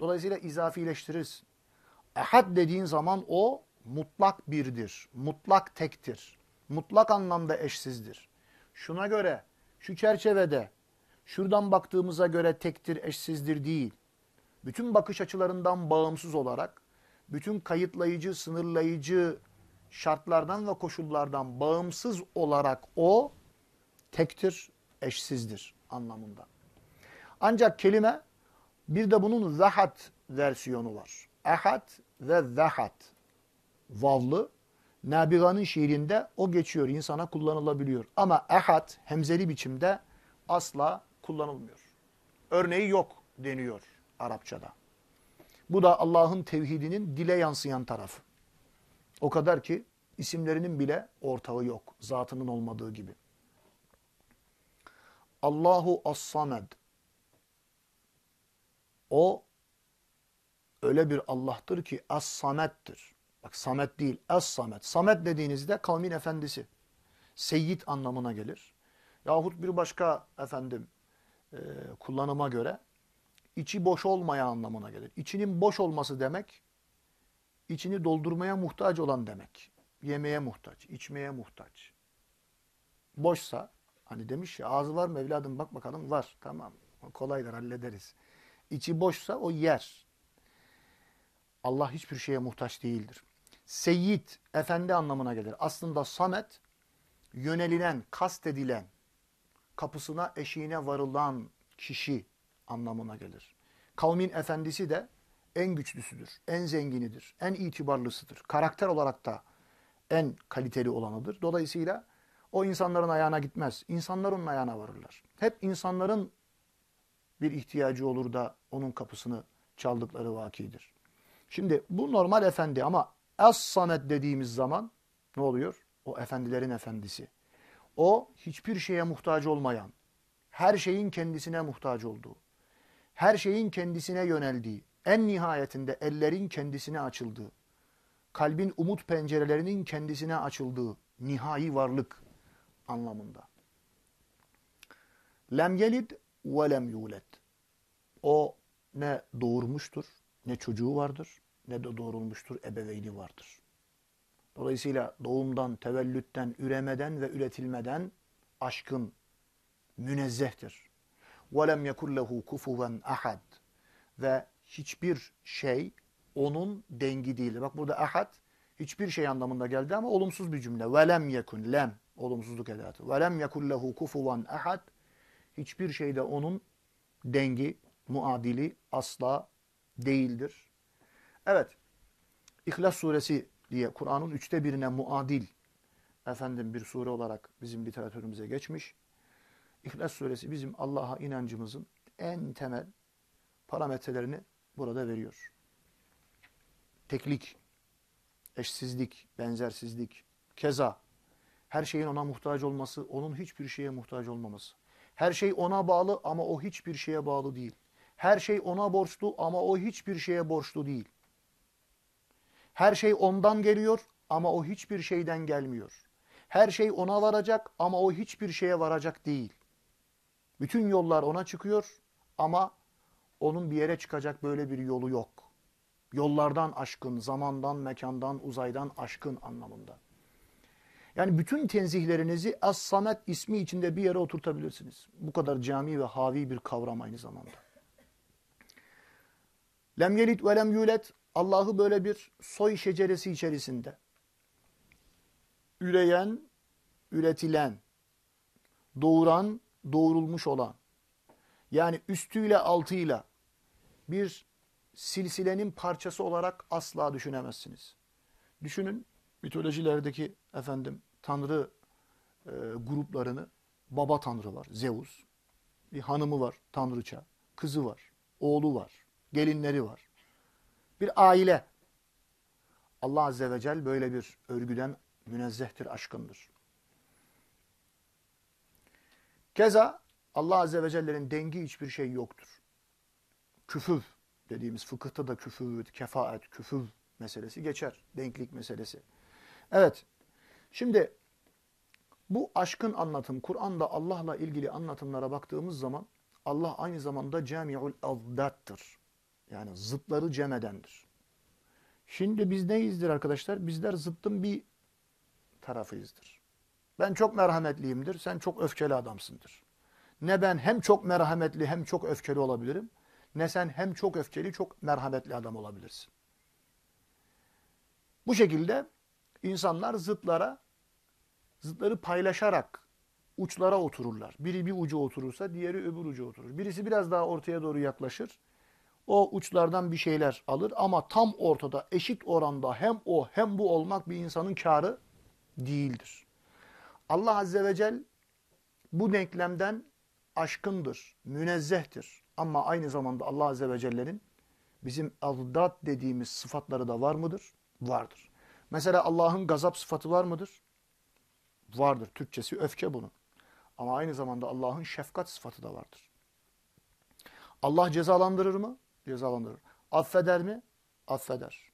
A: Dolayısıyla izafileştirirsin. Ahad dediğin zaman o mutlak birdir. Mutlak tektir. Mutlak anlamda eşsizdir. Şuna göre, şu çerçevede, şuradan baktığımıza göre tektir, eşsizdir değil. Bütün bakış açılarından bağımsız olarak, bütün kayıtlayıcı, sınırlayıcı şartlardan ve koşullardan bağımsız olarak o tektir, eşsizdir anlamında. Ancak kelime bir de bunun zahat versiyonu var. Ehad ve zahat. Vavlı. Nabiga'nın şiirinde o geçiyor, insana kullanılabiliyor. Ama ehad hemzeli biçimde asla kullanılmıyor. Örneği yok deniyor Arapçada. Bu da Allah'ın tevhidinin dile yansıyan tarafı. O kadar ki isimlerinin bile ortağı yok. Zatının olmadığı gibi. Allahu as-samed. O öyle bir Allah'tır ki as-samettir. Bak samet değil, as-samet. Samet dediğinizde kavmin efendisi. Seyyid anlamına gelir. Yahut bir başka efendim e, kullanıma göre içi boş olmaya anlamına gelir. İçinin boş olması demek, içini doldurmaya muhtaç olan demek. Yemeye muhtaç, içmeye muhtaç. Boşsa, hani demiş ya ağzı var mı evladım bak bakalım var. Tamam kolaydır hallederiz. İçi boşsa o yer. Allah hiçbir şeye muhtaç değildir. Seyyid, efendi anlamına gelir. Aslında samet, yönelilen, kastedilen, kapısına eşiğine varılan kişi anlamına gelir. Kavmin efendisi de en güçlüsüdür, en zenginidir, en itibarlısıdır. Karakter olarak da en kaliteli olanıdır. Dolayısıyla o insanların ayağına gitmez. İnsanlar onun ayağına varırlar. Hep insanların bir ihtiyacı olur da onun kapısını çaldıkları vakidir. Şimdi bu normal efendi ama Es-Samet dediğimiz zaman ne oluyor? O efendilerin efendisi. O hiçbir şeye muhtaç olmayan, her şeyin kendisine muhtaç olduğu, her şeyin kendisine yöneldiği, en nihayetinde ellerin kendisine açıldığı, kalbin umut pencerelerinin kendisine açıldığı nihai varlık anlamında. Lem yelid ve lem yulet. O ne doğurmuştur, ne çocuğu vardır, ne de doğurulmuştur, ebeveyni vardır. Dolayısıyla doğumdan, tevellütten, üremeden ve üretilmeden aşkın münezzehtir. وَلَمْ يَكُلْ لَهُ كُفُوًا ahad Ve hiçbir şey onun dengi değildir. Bak burada ahad hiçbir şey anlamında geldi ama olumsuz bir cümle. وَلَمْ يَكُنْ Lem olumsuzluk edatı. وَلَمْ يَكُلْ لَهُ كُفُوًا ahad Hiçbir şeyde onun dengi, muadili asla değildir. Evet, İhlas suresi diye Kur'an'ın üçte birine muadil efendim bir sure olarak bizim literatürümüze geçmiş. İhlas suresi bizim Allah'a inancımızın en temel parametrelerini burada veriyor. Teklik, eşsizlik, benzersizlik, keza her şeyin ona muhtaç olması, onun hiçbir şeye muhtaç olmaması. Her şey ona bağlı ama o hiçbir şeye bağlı değil. Her şey ona borçlu ama o hiçbir şeye borçlu değil. Her şey ondan geliyor ama o hiçbir şeyden gelmiyor. Her şey ona varacak ama o hiçbir şeye varacak değil. Bütün yollar ona çıkıyor ama onun bir yere çıkacak böyle bir yolu yok. Yollardan aşkın, zamandan, mekandan, uzaydan aşkın anlamında. Yani bütün tenzihlerinizi As-Samet ismi içinde bir yere oturtabilirsiniz. Bu kadar cami ve havi bir kavram aynı zamanda. Lem yelit ve lem yulet Allah'ı böyle bir soy şeceresi içerisinde üreyen, üretilen, doğuran, doğurulmuş olan yani üstüyle altıyla bir silsilenin parçası olarak asla düşünemezsiniz. Düşünün mitolojilerdeki efendim tanrı e, gruplarını baba tanrı var Zeus. Bir hanımı var tanrıça. Kızı var. Oğlu var. Gelinleri var. Bir aile. Allah Azze ve Celle böyle bir örgüden münezzehtir, aşkındır. Keza Allah Azze ve Celle'nin dengi hiçbir şey yoktur. Küfüv dediğimiz fıkıhta da küfüv, kefaet, küfüv meselesi geçer. Denklik meselesi. Evet. Şimdi bu aşkın anlatım, Kur'an'da Allah'la ilgili anlatımlara baktığımız zaman Allah aynı zamanda cami'ul azdattır. Yani zıtları cem edendir. Şimdi biz neyizdir arkadaşlar? Bizler zıttın bir tarafıyızdır. Ben çok merhametliyimdir, sen çok öfkeli adamsındır. Ne ben hem çok merhametli hem çok öfkeli olabilirim, ne sen hem çok öfkeli çok merhametli adam olabilirsin. Bu şekilde İnsanlar zıtlara, zıtları paylaşarak uçlara otururlar. Biri bir ucu oturursa diğeri öbür ucu oturur. Birisi biraz daha ortaya doğru yaklaşır. O uçlardan bir şeyler alır ama tam ortada eşit oranda hem o hem bu olmak bir insanın karı değildir. Allah Azze ve Celle bu denklemden aşkındır, münezzehtir. Ama aynı zamanda Allah Azze ve Celle'nin bizim azdat dediğimiz sıfatları da var mıdır? Vardır. Mesela Allah'ın gazap sıfatı var mıdır? Vardır. Türkçesi öfke bunun. Ama aynı zamanda Allah'ın şefkat sıfatı da vardır. Allah cezalandırır mı? Cezalandırır. Affeder mi? Affeder.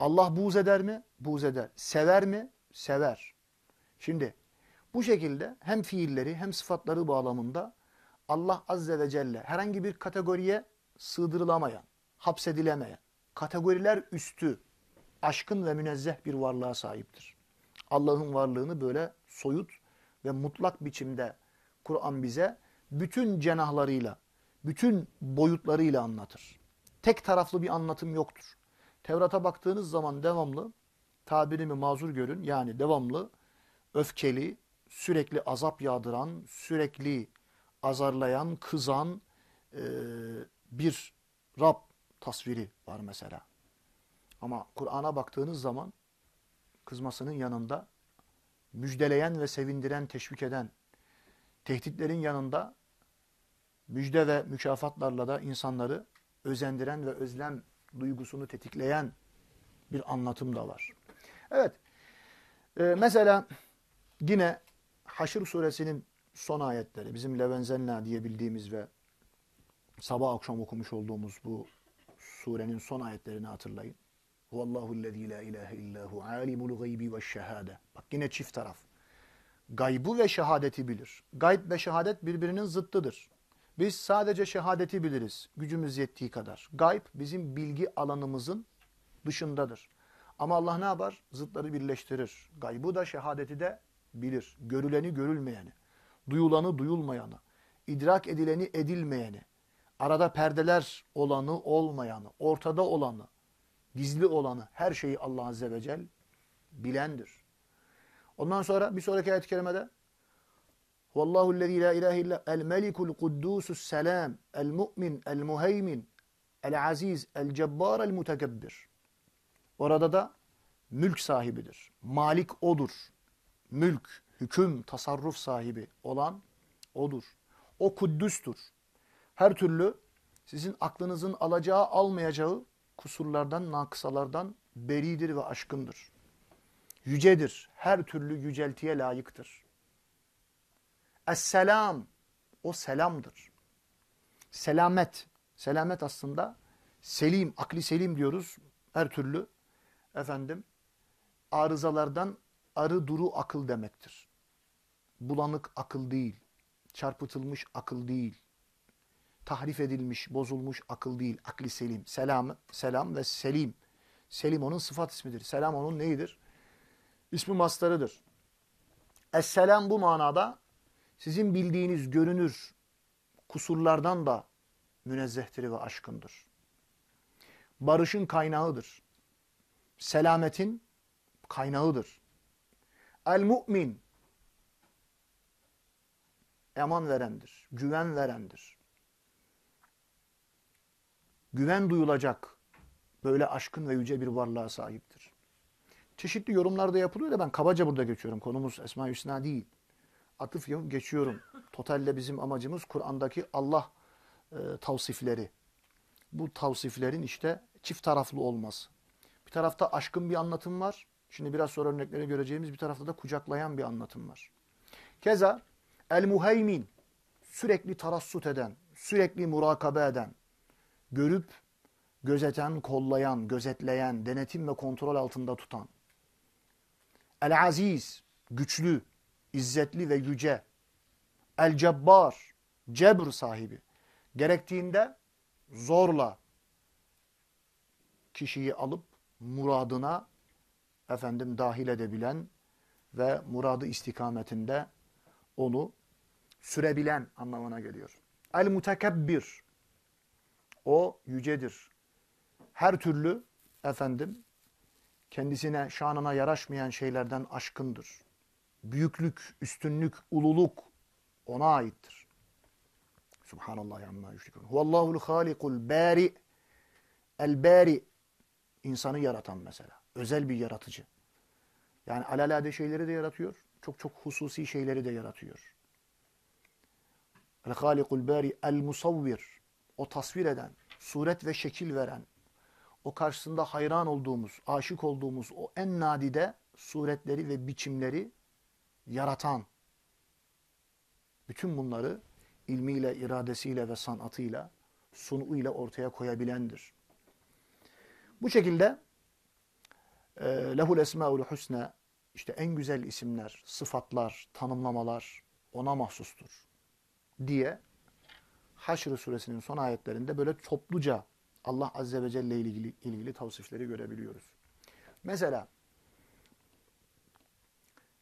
A: Allah buğz eder mi? Buğz eder. Sever mi? Sever. Şimdi bu şekilde hem fiilleri hem sıfatları bağlamında Allah Azze ve Celle herhangi bir kategoriye sığdırılamayan, hapsedilemeyen, kategoriler üstü, aşkın ve münezzeh bir varlığa sahiptir. Allah'ın varlığını böyle soyut ve mutlak biçimde Kur'an bize bütün cenahlarıyla, bütün boyutlarıyla anlatır. Tek taraflı bir anlatım yoktur. Tevrat'a baktığınız zaman devamlı, tabirimi mazur görün, yani devamlı öfkeli, sürekli azap yağdıran, sürekli azarlayan, kızan e, bir Rab tasviri var mesela. Ama Kur'an'a baktığınız zaman kızmasının yanında müjdeleyen ve sevindiren, teşvik eden, tehditlerin yanında müjde ve mükafatlarla da insanları özendiren ve özlem duygusunu tetikleyen bir anlatım da var. Evet, ee, mesela yine Haşr suresinin son ayetleri, bizim Levenzenna diye bildiğimiz ve sabah akşam okumuş olduğumuz bu surenin son ayetlerini hatırlayın. Huvallahu lezî la ilahe illahu alimul gaybi ve şehade. Bak yine çift taraf. Gaybı ve şehadeti bilir. Gayb ve şehadet birbirinin zıttıdır. Biz sadece şehadeti biliriz gücümüz yettiği kadar. Gayb bizim bilgi alanımızın dışındadır. Ama Allah ne yapar? Zıtları birleştirir. Gaybı da şehadeti de bilir. Görüleni görülmeyeni, duyulanı duyulmayanı, idrak edileni edilmeyeni, arada perdeler olanı olmayanı, ortada olanı, gizli olanı, her şeyi Allah Azze ve Celle bilendir. Ondan sonra bir sonraki ayet-i kerimede Vallahu lezî la ilahe illa el melikul kuddusus selam el mu'min el muheymin el aziz el cebbar el mutekebbir. Orada da mülk sahibidir. Malik odur. Mülk, hüküm, tasarruf sahibi olan odur. O kuddüstür. Her türlü sizin aklınızın alacağı almayacağı kusurlardan, nakısalardan beridir ve aşkındır. Yücedir. Her türlü yüceltiye layıktır. Es-selam. O selamdır. Selamet. Selamet aslında selim, akli selim diyoruz. Her türlü efendim arızalardan arı duru akıl demektir. Bulanık akıl değil. Çarpıtılmış akıl değil. Tahrif edilmiş, bozulmuş akıl değil. Akli selim. Selam, selam ve selim. Selim onun sıfat ismidir. Selam onun neyidir? İsmi mastarıdır. Esselam bu manada sizin bildiğiniz görünür kusurlardan da münezzehtir ve aşkındır. Barışın kaynağıdır. Selametin kaynağıdır. El-mu'min eman verendir, güven verendir. Güven duyulacak böyle aşkın ve yüce bir varlığa sahiptir. Çeşitli yorumlarda yapılıyor da ben kabaca burada geçiyorum. Konumuz Esma-i Hüsna değil. Atıf yapıp geçiyorum. Totalde bizim amacımız Kur'an'daki Allah e, tavsifleri. Bu tavsiflerin işte çift taraflı olması. Bir tarafta aşkın bir anlatım var. Şimdi biraz sonra örnekleri göreceğimiz bir tarafta da kucaklayan bir anlatım var. Keza el-muheymin sürekli tarassut eden, sürekli murakabe eden, görüp gözeten, kollayan, gözetleyen, denetim ve kontrol altında tutan. El-aziz güçlü, izzetli ve yüce. El-cebbar cebr sahibi. Gerektiğinde zorla kişiyi alıp muradına efendim dahil edebilen ve muradı istikametinde onu sürebilen anlamına geliyor. El mutekebbir o yücedir. Her türlü efendim kendisine, şanına yaraşmayan şeylerden aşkındır. Büyüklük, üstünlük, ululuk ona aittir. Subhanallah yamma yüşrikun. Huvallahu'l halikul bari el bari insanı yaratan mesela. Özel bir yaratıcı. Yani alalade şeyleri de yaratıyor. Çok çok hususi şeyleri de yaratıyor. El halikul bari el musavvir. O tasvir eden, suret ve şekil veren, o karşısında hayran olduğumuz, aşık olduğumuz o en nadide suretleri ve biçimleri yaratan. Bütün bunları ilmiyle, iradesiyle ve sanatıyla, sunuyla ortaya koyabilendir. Bu şekilde e, lehul esmaul husna işte en güzel isimler, sıfatlar, tanımlamalar ona mahsustur diye Haşr suresinin son ayetlerinde böyle topluca Allah Azze ve Celle ile ilgili, ilgili tavsifleri görebiliyoruz. Mesela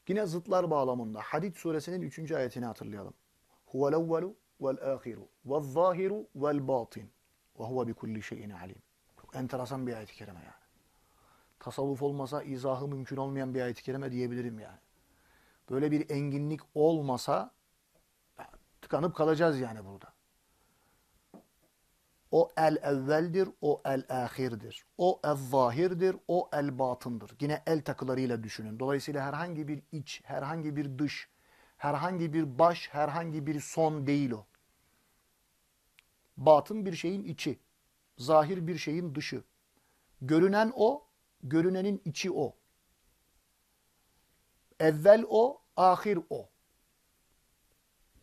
A: yine zıtlar bağlamında Hadid suresinin 3. ayetini hatırlayalım. Huvel evvelu vel ahiru vel zahiru vel batin ve huve bi kulli şeyin alim. Enteresan bir ayet-i kerime yani. Tasavvuf olmasa izahı mümkün olmayan bir ayet-i kerime diyebilirim yani. Böyle bir enginlik olmasa tıkanıp kalacağız yani burada. O el evveldir, o el ahirdir. O el zahirdir, o el batındır. Yine el takılarıyla düşünün. Dolayısıyla herhangi bir iç, herhangi bir dış, herhangi bir baş, herhangi bir son değil o. Batın bir şeyin içi, zahir bir şeyin dışı. Görünen o, görünenin içi o. Evvel o, ahir o.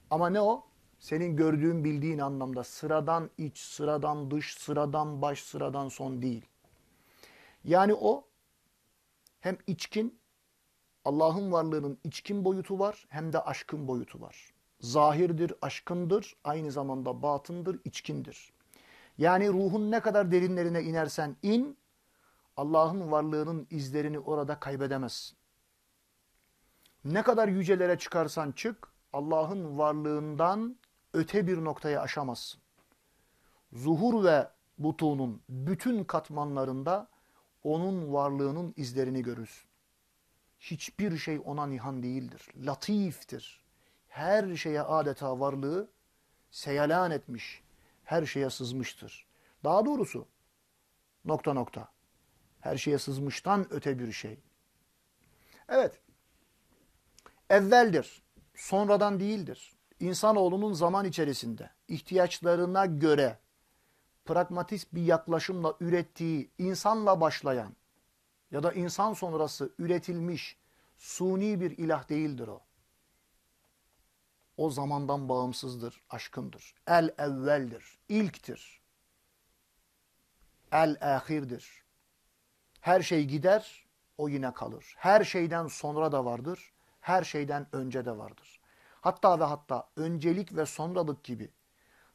A: Ama ne o? Senin gördüğün, bildiğin anlamda sıradan iç, sıradan dış, sıradan baş, sıradan son değil. Yani o hem içkin, Allah'ın varlığının içkin boyutu var hem de aşkın boyutu var. Zahirdir, aşkındır, aynı zamanda batındır, içkindir. Yani ruhun ne kadar derinlerine inersen in, Allah'ın varlığının izlerini orada kaybedemezsin. Ne kadar yücelere çıkarsan çık, Allah'ın varlığından öte bir noktaya aşamazsın. Zuhur ve butunun bütün katmanlarında onun varlığının izlerini görürsün. Hiçbir şey ona nihan değildir. Latiftir. Her şeye adeta varlığı seyalan etmiş. Her şeye sızmıştır. Daha doğrusu nokta nokta. Her şeye sızmıştan öte bir şey. Evet. Evveldir. Sonradan değildir insanoğlunun zaman içerisinde ihtiyaçlarına göre pragmatist bir yaklaşımla ürettiği insanla başlayan ya da insan sonrası üretilmiş suni bir ilah değildir o. O zamandan bağımsızdır, aşkındır. El evveldir, ilktir. El ahirdir. Her şey gider, o yine kalır. Her şeyden sonra da vardır, her şeyden önce de vardır. Hatta ve hatta öncelik ve sonralık gibi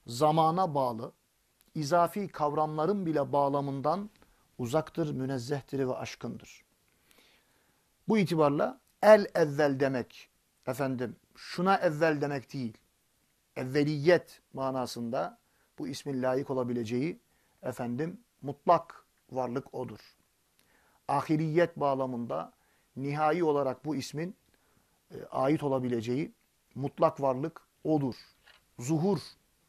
A: zamana bağlı izafi kavramların bile bağlamından uzaktır, münezzehtir ve aşkındır. Bu itibarla el evvel demek, efendim şuna evvel demek değil, evveliyet manasında bu ismin layık olabileceği efendim mutlak varlık odur. Ahiriyet bağlamında nihai olarak bu ismin e, ait olabileceği mutlak varlık odur. Zuhur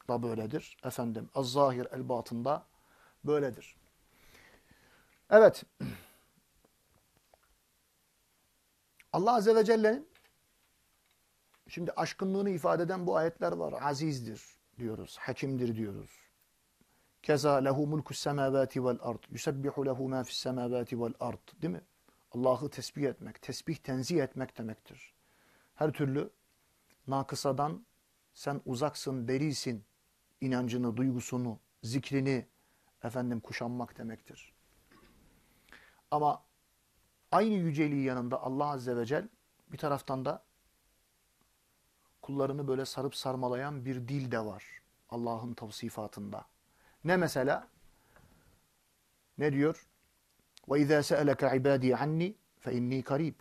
A: da böyledir. Efendim az-zahir el-batında böyledir. Evet. Allah Azze ve Celle'nin şimdi aşkınlığını ifade eden bu ayetler var. Azizdir diyoruz. Hakimdir diyoruz. Keza lehu mulku semavati vel ard. Yusebbihu lehu ma fis semavati vel ard. Değil mi? Allah'ı tesbih etmek, tesbih tenzih etmek demektir. Her türlü nakısadan sen uzaksın, berisin inancını, duygusunu, zikrini efendim kuşanmak demektir. Ama aynı yüceliği yanında Allah Azze ve Celle bir taraftan da kullarını böyle sarıp sarmalayan bir dil de var Allah'ın tavsifatında. Ne mesela? Ne diyor? وَاِذَا سَأَلَكَ عِبَادِي عَنِّي فَاِنِّي karib.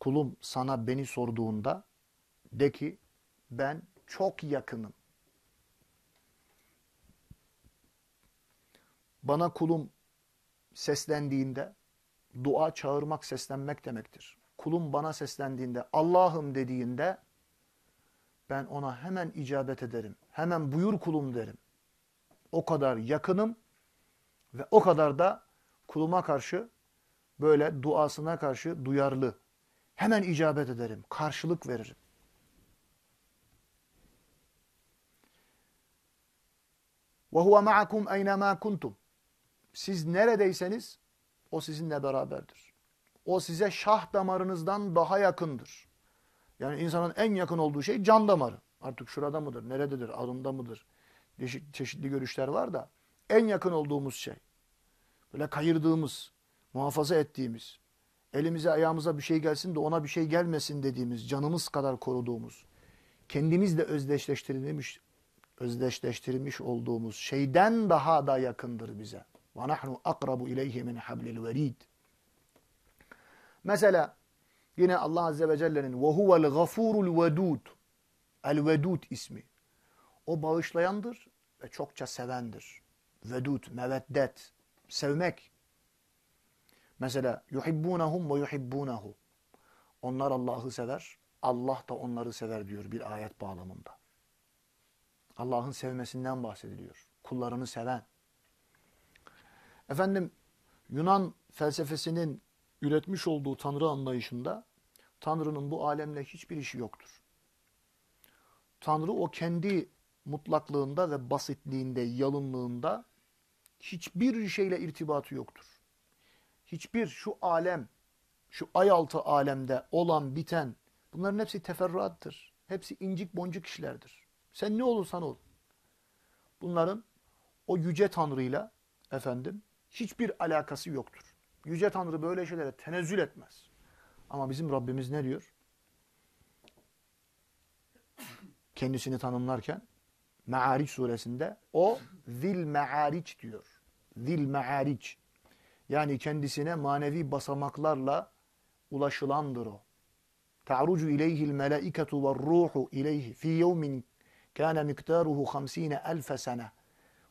A: Kulum sana beni sorduğunda de ki ben çok yakınım. Bana kulum seslendiğinde Dua çağırmak, seslenmek demektir. Kulum bana seslendiğinde, Allah'ım dediğinde ben ona hemen icabet ederim. Hemen buyur kulum derim. O kadar yakınım ve o kadar da kuluma karşı böyle duasına karşı duyarlı. Hemen icabet ederim, karşılık veririm. وَهُوَ مَعَكُمْ اَيْنَمَا كُنْتُمْ Siz neredeyseniz o sizinle beraberdir. O size şah damarınızdan daha yakındır. Yani insanın en yakın olduğu şey can damarı. Artık şurada mıdır, nerededir, alında mıdır? Değişik, çeşitli görüşler var da en yakın olduğumuz şey. Böyle kayırdığımız, muhafaza ettiğimiz, elimize ayağımıza bir şey gelsin de ona bir şey gelmesin dediğimiz, canımız kadar koruduğumuz, kendimizle özdeşleştirilmiş özdeşleştirilmiş olduğumuz şeyden daha da yakındır bize. Ve nahnu akrabu ileyhi min hablil verid. Mesela yine Allah Azze ve Celle'nin ve huvel gafurul vedud el vedud ismi. O bağışlayandır ve çokça sevendir. Vedud, meveddet, sevmek. Mesela yuhibbunahum ve yuhibbunahu. Onlar Allah'ı sever, Allah da onları sever diyor bir ayet bağlamında. Allah'ın sevmesinden bahsediliyor. Kullarını seven. Efendim Yunan felsefesinin üretmiş olduğu Tanrı anlayışında Tanrı'nın bu alemle hiçbir işi yoktur. Tanrı o kendi mutlaklığında ve basitliğinde, yalınlığında hiçbir şeyle irtibatı yoktur. Hiçbir şu alem, şu ay altı alemde olan, biten bunların hepsi teferruattır. Hepsi incik boncuk işlerdir. Sen ne olursan ol. Bunların o yüce Tanrı'yla efendim hiçbir alakası yoktur. Yüce Tanrı böyle şeylere tenezzül etmez. Ama bizim Rabbimiz ne diyor? Kendisini tanımlarken Me'ariç suresinde o zil me'ariç diyor. Zil me'ariç. Yani kendisine manevi basamaklarla ulaşılandır o. Ta'rucu ileyhil melaiketu ve ruhu ileyhi fi yevmin Kâne miktaruhu hamsine elfe sene.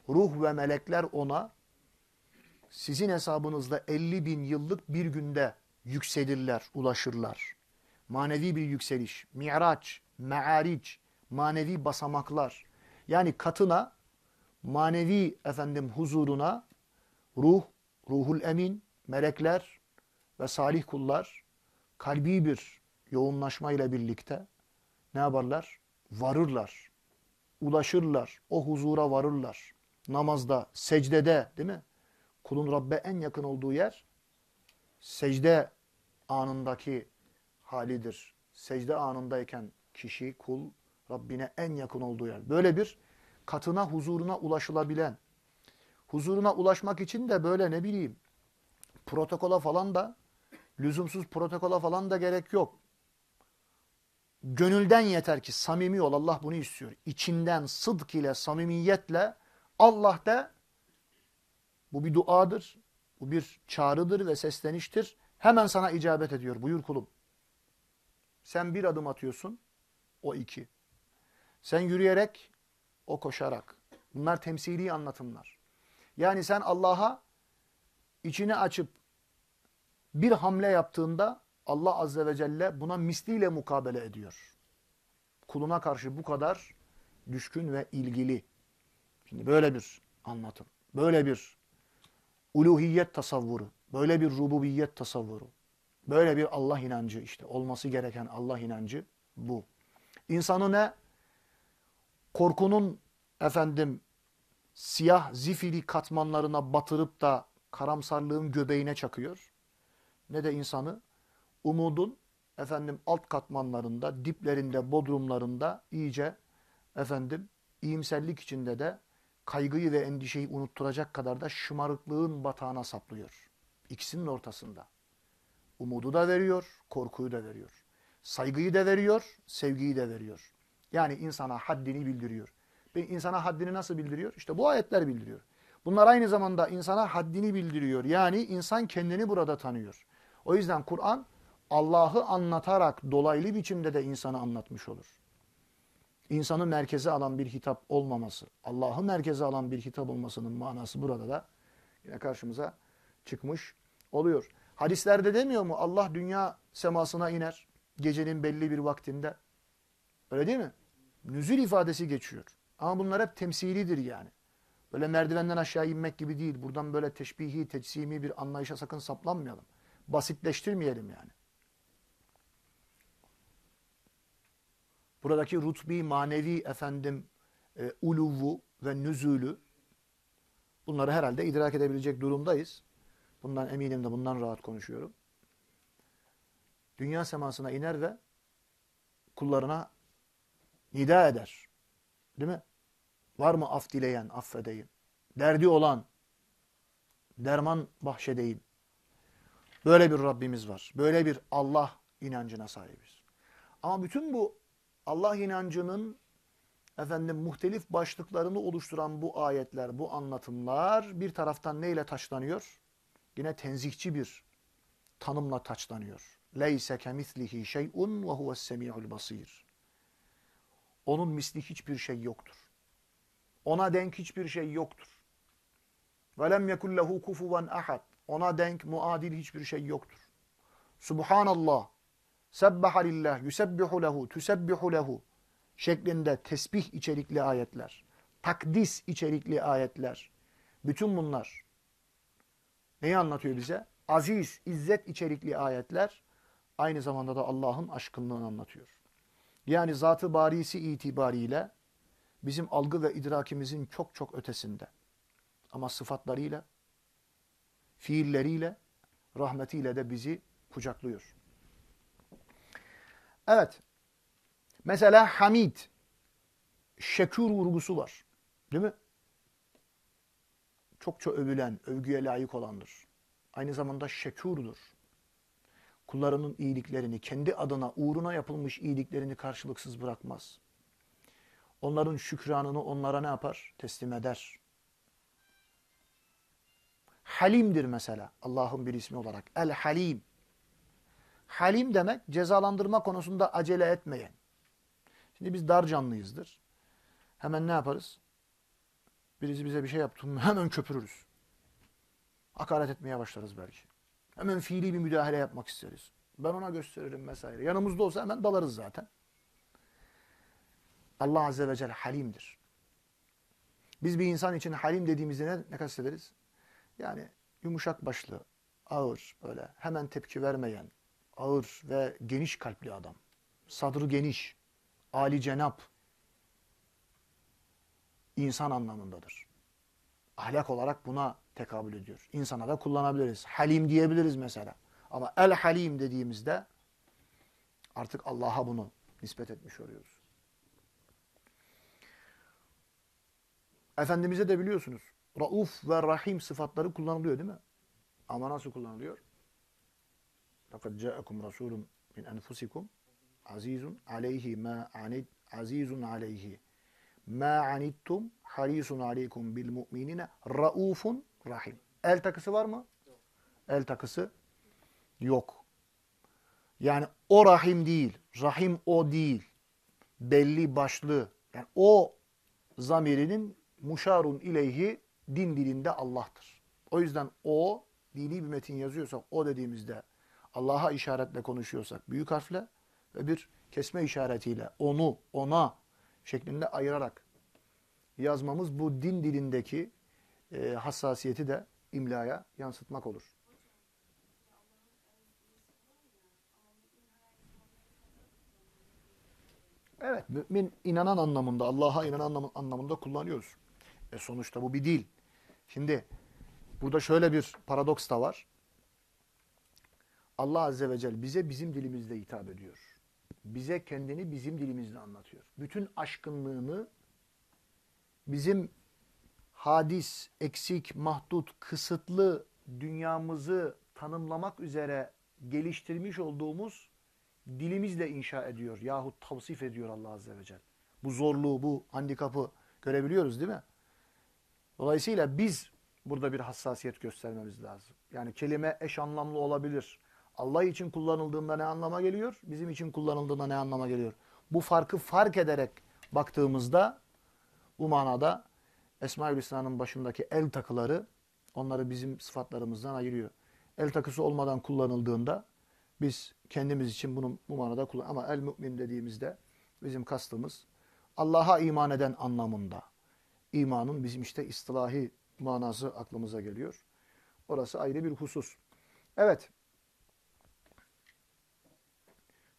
A: Ruh ve melekler ona sizin hesabınızda 50 bin yıllık bir günde yükselirler, ulaşırlar. Manevi bir yükseliş, mi'raç, me'ariç, manevi basamaklar. Yani katına, manevi efendim huzuruna ruh, ruhul emin, melekler ve salih kullar kalbi bir yoğunlaşmayla birlikte ne yaparlar? Varırlar ulaşırlar. O huzura varırlar. Namazda, secdede değil mi? Kulun Rabbe en yakın olduğu yer secde anındaki halidir. Secde anındayken kişi, kul Rabbine en yakın olduğu yer. Böyle bir katına, huzuruna ulaşılabilen. Huzuruna ulaşmak için de böyle ne bileyim protokola falan da lüzumsuz protokola falan da gerek yok. Gönülden yeter ki samimi ol. Allah bunu istiyor. İçinden sıdk ile, samimiyetle Allah de bu bir duadır. Bu bir çağrıdır ve sesleniştir. Hemen sana icabet ediyor. Buyur kulum. Sen bir adım atıyorsun. O iki. Sen yürüyerek, o koşarak. Bunlar temsili anlatımlar. Yani sen Allah'a içini açıp bir hamle yaptığında Allah Azze ve Celle buna misliyle mukabele ediyor. Kuluna karşı bu kadar düşkün ve ilgili. Şimdi böyle bir anlatım, böyle bir uluhiyet tasavvuru, böyle bir rububiyet tasavvuru, böyle bir Allah inancı işte olması gereken Allah inancı bu. İnsanı ne? Korkunun efendim siyah zifiri katmanlarına batırıp da karamsarlığın göbeğine çakıyor. Ne de insanı umudun efendim alt katmanlarında, diplerinde, bodrumlarında iyice efendim iyimserlik içinde de kaygıyı ve endişeyi unutturacak kadar da şımarıklığın batağına saplıyor. İkisinin ortasında. Umudu da veriyor, korkuyu da veriyor. Saygıyı da veriyor, sevgiyi de veriyor. Yani insana haddini bildiriyor. Ve insana haddini nasıl bildiriyor? İşte bu ayetler bildiriyor. Bunlar aynı zamanda insana haddini bildiriyor. Yani insan kendini burada tanıyor. O yüzden Kur'an Allah'ı anlatarak dolaylı biçimde de insanı anlatmış olur. İnsanı merkeze alan bir hitap olmaması, Allah'ı merkeze alan bir hitap olmasının manası burada da yine karşımıza çıkmış oluyor. Hadislerde demiyor mu Allah dünya semasına iner gecenin belli bir vaktinde. Öyle değil mi? Nüzül ifadesi geçiyor. Ama bunlar hep temsilidir yani. Böyle merdivenden aşağı inmek gibi değil. Buradan böyle teşbihi, tecsimi bir anlayışa sakın saplanmayalım. Basitleştirmeyelim yani. Buradaki rutbi, manevi efendim, e, uluvu ve nüzulü bunları herhalde idrak edebilecek durumdayız. Bundan eminim de bundan rahat konuşuyorum. Dünya semasına iner ve kullarına nida eder. Değil mi? Var mı af dileyen, affedeyim. Derdi olan, derman bahşedeyim. Böyle bir Rabbimiz var. Böyle bir Allah inancına sahibiz. Ama bütün bu Allah inancının efendim muhtelif başlıklarını oluşturan bu ayetler, bu anlatımlar bir taraftan neyle taçlanıyor? Yine tenzihçi bir tanımla taçlanıyor. Leyse kemislihi şey'un ve huves semi'ul basir. Onun misli hiçbir şey yoktur. Ona denk hiçbir şey yoktur. Ve lem yekun kufuven ahad. Ona denk muadil hiçbir şey yoktur. Subhanallah. Sebbaha lillah, yusebbihu lehu, tusebbihu lehu şeklinde tesbih içerikli ayetler, takdis içerikli ayetler. Bütün bunlar neyi anlatıyor bize? Aziz, izzet içerikli ayetler aynı zamanda da Allah'ın aşkınlığını anlatıyor. Yani zatı barisi itibariyle bizim algı ve idrakimizin çok çok ötesinde. Ama sıfatlarıyla, fiilleriyle, rahmetiyle de bizi kucaklıyor. Evet. Mesela hamid, şekür vurgusu var. Değil mi? Çokça övülen, övgüye layık olandır. Aynı zamanda şekürdür. Kullarının iyiliklerini, kendi adına, uğruna yapılmış iyiliklerini karşılıksız bırakmaz. Onların şükranını onlara ne yapar? Teslim eder. Halimdir mesela Allah'ın bir ismi olarak. El Halim. Halim demek cezalandırma konusunda acele etmeyen. Şimdi biz dar canlıyızdır. Hemen ne yaparız? Birisi bize bir şey yaptı mı hemen köpürürüz. Hakaret etmeye başlarız belki. Hemen fiili bir müdahale yapmak isteriz. Ben ona gösteririm vesaire. Yanımızda olsa hemen dalarız zaten. Allah Azze ve Celle halimdir. Biz bir insan için halim dediğimizde ne, ne kastederiz? Yani yumuşak başlı, ağır, böyle hemen tepki vermeyen, ağır ve geniş kalpli adam. Sadrı geniş, Ali cenap, insan anlamındadır. Ahlak olarak buna tekabül ediyor. İnsana da kullanabiliriz. Halim diyebiliriz mesela. Ama el halim dediğimizde artık Allah'a bunu nispet etmiş oluyoruz. Efendimiz'e de biliyorsunuz. Rauf ve Rahim sıfatları kullanılıyor değil mi? Ama nasıl kullanılıyor? لَقَدْ جَاءَكُمْ رَسُولٌ مِنْ أَنْفُسِكُمْ عَز۪يزٌ عَلَيْهِ مَا عَنِدْ عَز۪يزٌ عَلَيْهِ مَا عَنِدْتُمْ حَر۪يسٌ عَلَيْكُمْ بِالْمُؤْمِنِينَ رَؤُوفٌ rahim. El takısı var mı? El takısı yok. Yani o rahim değil. Rahim o değil. Belli başlı. Yani o zamirinin muşarun ileyhi din dilinde Allah'tır. O yüzden o dini bir metin yazıyorsak o dediğimizde Allah'a işaretle konuşuyorsak büyük harfle ve bir kesme işaretiyle onu, ona şeklinde ayırarak yazmamız bu din dilindeki e, hassasiyeti de imlaya yansıtmak olur. Evet, mümin inanan anlamında, Allah'a inanan anlamında kullanıyoruz. E sonuçta bu bir dil. Şimdi burada şöyle bir paradoks da var. Allah Azze ve Celle bize bizim dilimizde hitap ediyor. Bize kendini bizim dilimizde anlatıyor. Bütün aşkınlığını bizim hadis, eksik, mahdut, kısıtlı dünyamızı tanımlamak üzere geliştirmiş olduğumuz dilimizle inşa ediyor yahut tavsif ediyor Allah Azze ve Celle. Bu zorluğu, bu handikapı görebiliyoruz değil mi? Dolayısıyla biz burada bir hassasiyet göstermemiz lazım. Yani kelime eş anlamlı olabilir. Allah için kullanıldığında ne anlama geliyor? Bizim için kullanıldığında ne anlama geliyor? Bu farkı fark ederek baktığımızda bu manada Esma-ül Hüsna'nın başındaki el takıları onları bizim sıfatlarımızdan ayırıyor. El takısı olmadan kullanıldığında biz kendimiz için bunu bu manada kullan. Ama el mümin dediğimizde bizim kastımız Allah'a iman eden anlamında. İmanın bizim işte istilahi manası aklımıza geliyor. Orası ayrı bir husus. Evet.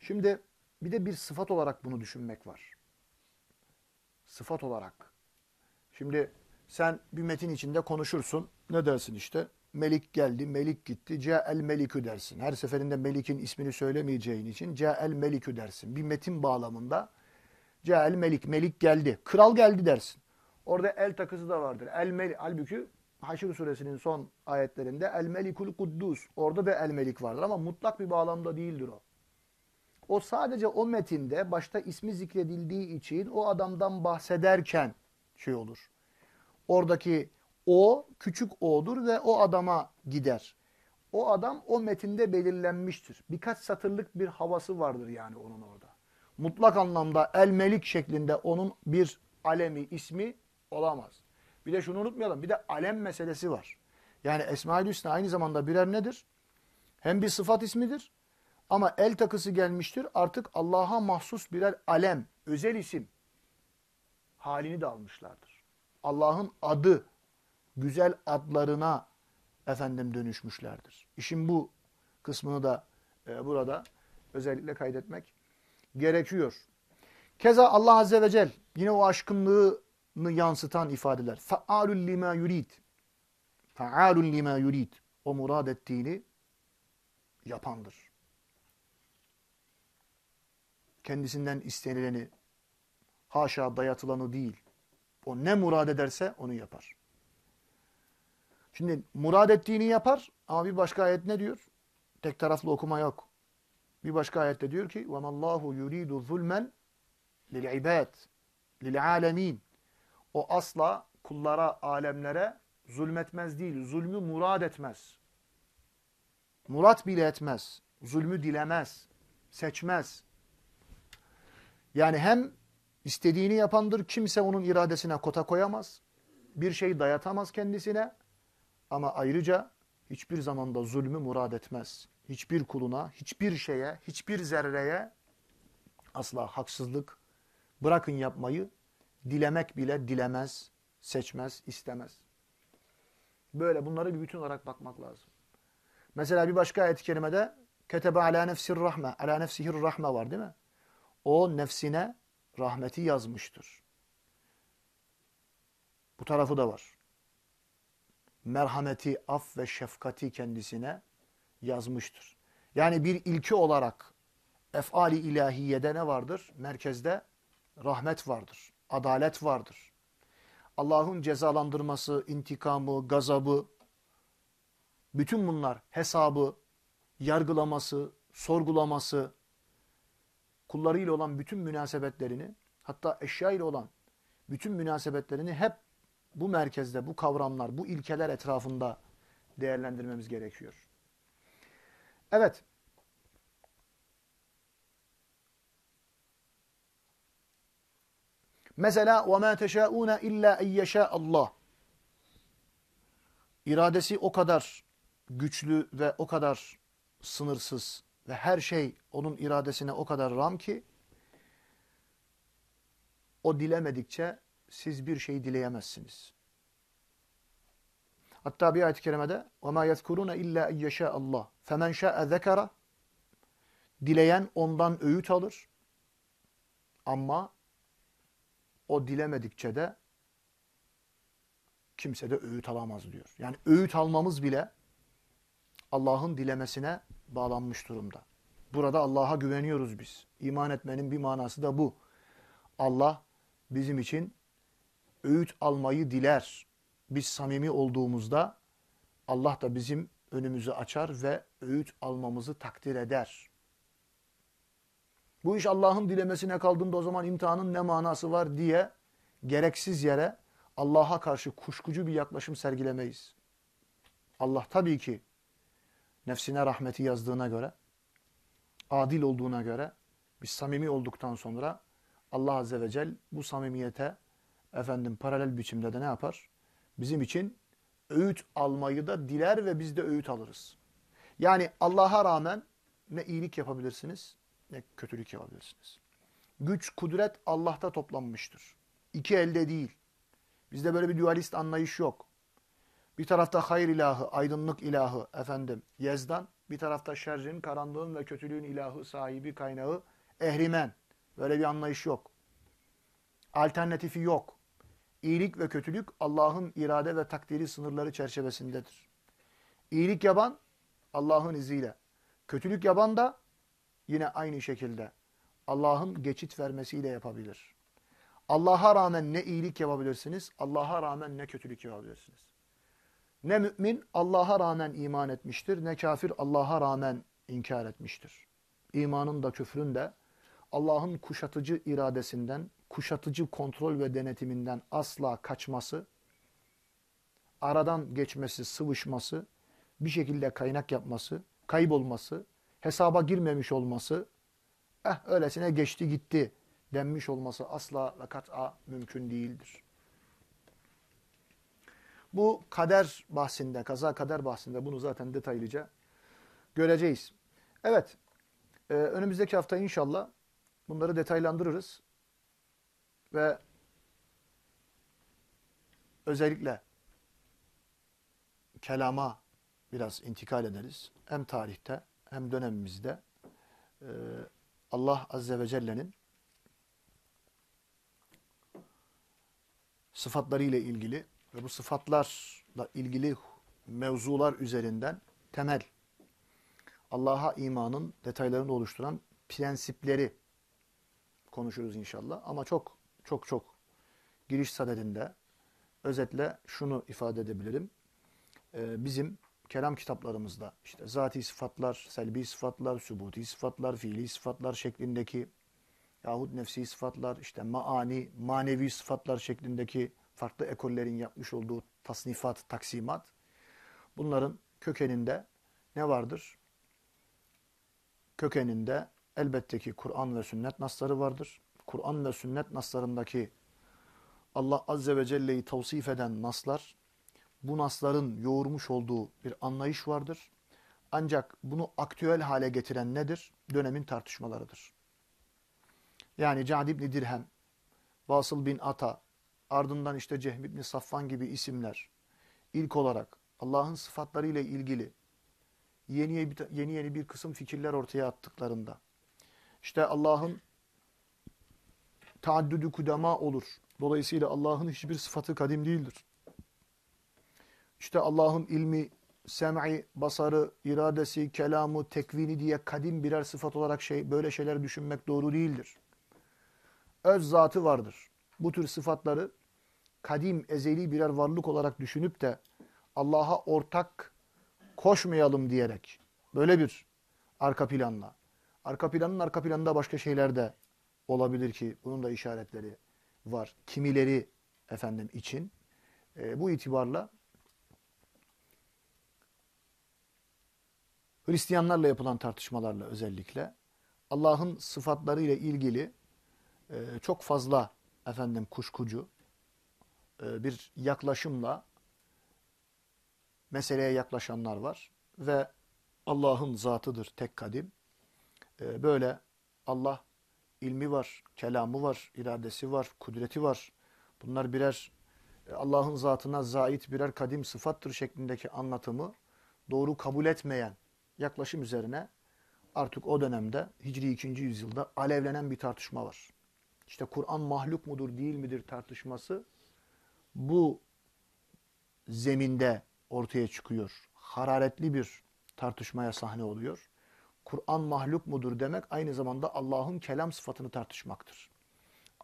A: Şimdi bir de bir sıfat olarak bunu düşünmek var. Sıfat olarak. Şimdi sen bir metin içinde konuşursun. Ne dersin işte? Melik geldi, melik gitti. Ce'el melikü dersin. Her seferinde melikin ismini söylemeyeceğin için ce'el melikü dersin. Bir metin bağlamında ce'el melik, melik geldi. Kral geldi dersin. Orada el takısı da vardır. El melik. Halbuki Haşr suresinin son ayetlerinde el melikul kuddus. Orada da el melik vardır ama mutlak bir bağlamda değildir o. O sadece o metinde başta ismi zikredildiği için o adamdan bahsederken şey olur. Oradaki o küçük o'dur ve o adama gider. O adam o metinde belirlenmiştir. Birkaç satırlık bir havası vardır yani onun orada. Mutlak anlamda el melik şeklinde onun bir alemi, ismi olamaz. Bir de şunu unutmayalım. Bir de alem meselesi var. Yani Esma-ül Hüsna aynı zamanda birer nedir? Hem bir sıfat ismidir ama el takısı gelmiştir. Artık Allah'a mahsus birer alem, özel isim halini de almışlardır. Allah'ın adı, güzel adlarına efendim dönüşmüşlerdir. İşin bu kısmını da e, burada özellikle kaydetmek gerekiyor. Keza Allah Azze ve Celle yine o aşkınlığını yansıtan ifadeler. Fa'alul lima yurid. Fa'alul lima yurid. O murad ettiğini yapandır Kendisinden istenileni haşa dayatılanı değil. O ne murad ederse onu yapar. Şimdi murad ettiğini yapar ama bir başka ayet ne diyor? Tek taraflı okuma yok. Bir başka ayette diyor ki وَمَا اللّٰهُ يُرِيدُ ظُلْمًا لِلْعِبَادِ لِلْعَالَمِينَ O asla kullara, alemlere zulmetmez değil. Zulmü murad etmez. Murat bile etmez. Zulmü dilemez. Seçmez. Yani hem istediğini yapandır. Kimse onun iradesine kota koyamaz. Bir şey dayatamaz kendisine. Ama ayrıca hiçbir zamanda zulmü murad etmez. Hiçbir kuluna, hiçbir şeye, hiçbir zerreye asla haksızlık bırakın yapmayı dilemek bile dilemez, seçmez, istemez. Böyle bunları bir bütün olarak bakmak lazım. Mesela bir başka ayet-i kerimede ketebe ala nefsir rahme, ala nefsihir rahme var değil mi? O nefsine rahmeti yazmıştır. Bu tarafı da var merhameti, af ve şefkati kendisine yazmıştır. Yani bir ilki olarak efali ilahiyede ne vardır? Merkezde rahmet vardır, adalet vardır. Allah'ın cezalandırması, intikamı, gazabı, bütün bunlar hesabı, yargılaması, sorgulaması, kullarıyla olan bütün münasebetlerini, hatta eşya ile olan bütün münasebetlerini hep bu merkezde, bu kavramlar, bu ilkeler etrafında değerlendirmemiz gerekiyor. Evet. Mesela وَمَا تَشَاءُونَ اِلَّا اَنْ يَشَاءَ Allah. İradesi o kadar güçlü ve o kadar sınırsız ve her şey onun iradesine o kadar ram ki o dilemedikçe siz bir şey dileyemezsiniz. Hatta bir ayet-i kerimede وَمَا يَذْكُرُونَ اِلَّا اَيَّشَاءَ اللّٰهِ فَمَنْ شَاءَ ذَكَرَ Dileyen ondan öğüt alır. Ama o dilemedikçe de kimse de öğüt alamaz diyor. Yani öğüt almamız bile Allah'ın dilemesine bağlanmış durumda. Burada Allah'a güveniyoruz biz. İman etmenin bir manası da bu. Allah bizim için öğüt almayı diler. Biz samimi olduğumuzda Allah da bizim önümüzü açar ve öğüt almamızı takdir eder. Bu iş Allah'ın dilemesine kaldığında o zaman imtihanın ne manası var diye gereksiz yere Allah'a karşı kuşkucu bir yaklaşım sergilemeyiz. Allah tabii ki nefsine rahmeti yazdığına göre, adil olduğuna göre biz samimi olduktan sonra Allah Azze ve Celle bu samimiyete efendim paralel biçimde de ne yapar? Bizim için öğüt almayı da diler ve biz de öğüt alırız. Yani Allah'a rağmen ne iyilik yapabilirsiniz ne kötülük yapabilirsiniz. Güç, kudret Allah'ta toplanmıştır. İki elde değil. Bizde böyle bir dualist anlayış yok. Bir tarafta hayır ilahı, aydınlık ilahı efendim Yezdan. Bir tarafta şerrin, karanlığın ve kötülüğün ilahı, sahibi, kaynağı Ehrimen. Böyle bir anlayış yok. Alternatifi yok. İyilik ve kötülük Allah'ın irade ve takdiri sınırları çerçevesindedir. İyilik yapan Allah'ın izniyle. Kötülük yapan da yine aynı şekilde Allah'ın geçit vermesiyle yapabilir. Allah'a rağmen ne iyilik yapabilirsiniz, Allah'a rağmen ne kötülük yapabilirsiniz. Ne mümin Allah'a rağmen iman etmiştir, ne kafir Allah'a rağmen inkar etmiştir. İmanın da küfrün de Allah'ın kuşatıcı iradesinden, kuşatıcı kontrol ve denetiminden asla kaçması, aradan geçmesi, sıvışması, bir şekilde kaynak yapması, kaybolması, hesaba girmemiş olması, eh öylesine geçti gitti denmiş olması asla ve kat'a mümkün değildir. Bu kader bahsinde, kaza kader bahsinde bunu zaten detaylıca göreceğiz. Evet, e, önümüzdeki hafta inşallah bunları detaylandırırız. Ve özellikle kelama biraz intikal ederiz. Hem tarihte hem dönemimizde e, Allah Azze ve Celle'nin sıfatları ile ilgili ve bu sıfatlarla ilgili mevzular üzerinden temel Allah'a imanın detaylarını oluşturan prensipleri konuşuruz inşallah. Ama çok çok çok giriş sadedinde özetle şunu ifade edebilirim. Ee, bizim kelam kitaplarımızda işte zati sıfatlar, selbi sıfatlar, sübuti sıfatlar, fiili sıfatlar şeklindeki yahut nefsi sıfatlar, işte maani, manevi sıfatlar şeklindeki farklı ekollerin yapmış olduğu tasnifat, taksimat bunların kökeninde ne vardır? Kökeninde elbette ki Kur'an ve sünnet nasları vardır. Kur'an ve sünnet naslarındaki Allah Azze ve Celle'yi tavsif eden naslar, bu nasların yoğurmuş olduğu bir anlayış vardır. Ancak bunu aktüel hale getiren nedir? Dönemin tartışmalarıdır. Yani Cad İbni Dirhem, Vasıl bin Ata, ardından işte Cehm İbni Safvan gibi isimler ilk olarak Allah'ın sıfatlarıyla ilgili yeni yeni, yeni bir kısım fikirler ortaya attıklarında işte Allah'ın taaddüdü kudama olur. Dolayısıyla Allah'ın hiçbir sıfatı kadim değildir. İşte Allah'ın ilmi, sem'i, basarı, iradesi, kelamı, tekvini diye kadim birer sıfat olarak şey böyle şeyler düşünmek doğru değildir. Öz zatı vardır. Bu tür sıfatları kadim, ezeli birer varlık olarak düşünüp de Allah'a ortak koşmayalım diyerek böyle bir arka planla. Arka planın arka planında başka şeyler de olabilir ki bunun da işaretleri var. Kimileri efendim için. E, bu itibarla Hristiyanlarla yapılan tartışmalarla özellikle Allah'ın sıfatları ile ilgili e, çok fazla efendim kuşkucu bir yaklaşımla meseleye yaklaşanlar var ve Allah'ın zatıdır tek kadim. E, böyle Allah ilmi var, kelamı var, iradesi var, kudreti var. Bunlar birer e, Allah'ın zatına zait birer kadim sıfattır şeklindeki anlatımı doğru kabul etmeyen yaklaşım üzerine artık o dönemde Hicri 2. yüzyılda alevlenen bir tartışma var. İşte Kur'an mahluk mudur değil midir tartışması bu zeminde ortaya çıkıyor. Hararetli bir tartışmaya sahne oluyor. Kur'an mahluk mudur demek aynı zamanda Allah'ın kelam sıfatını tartışmaktır.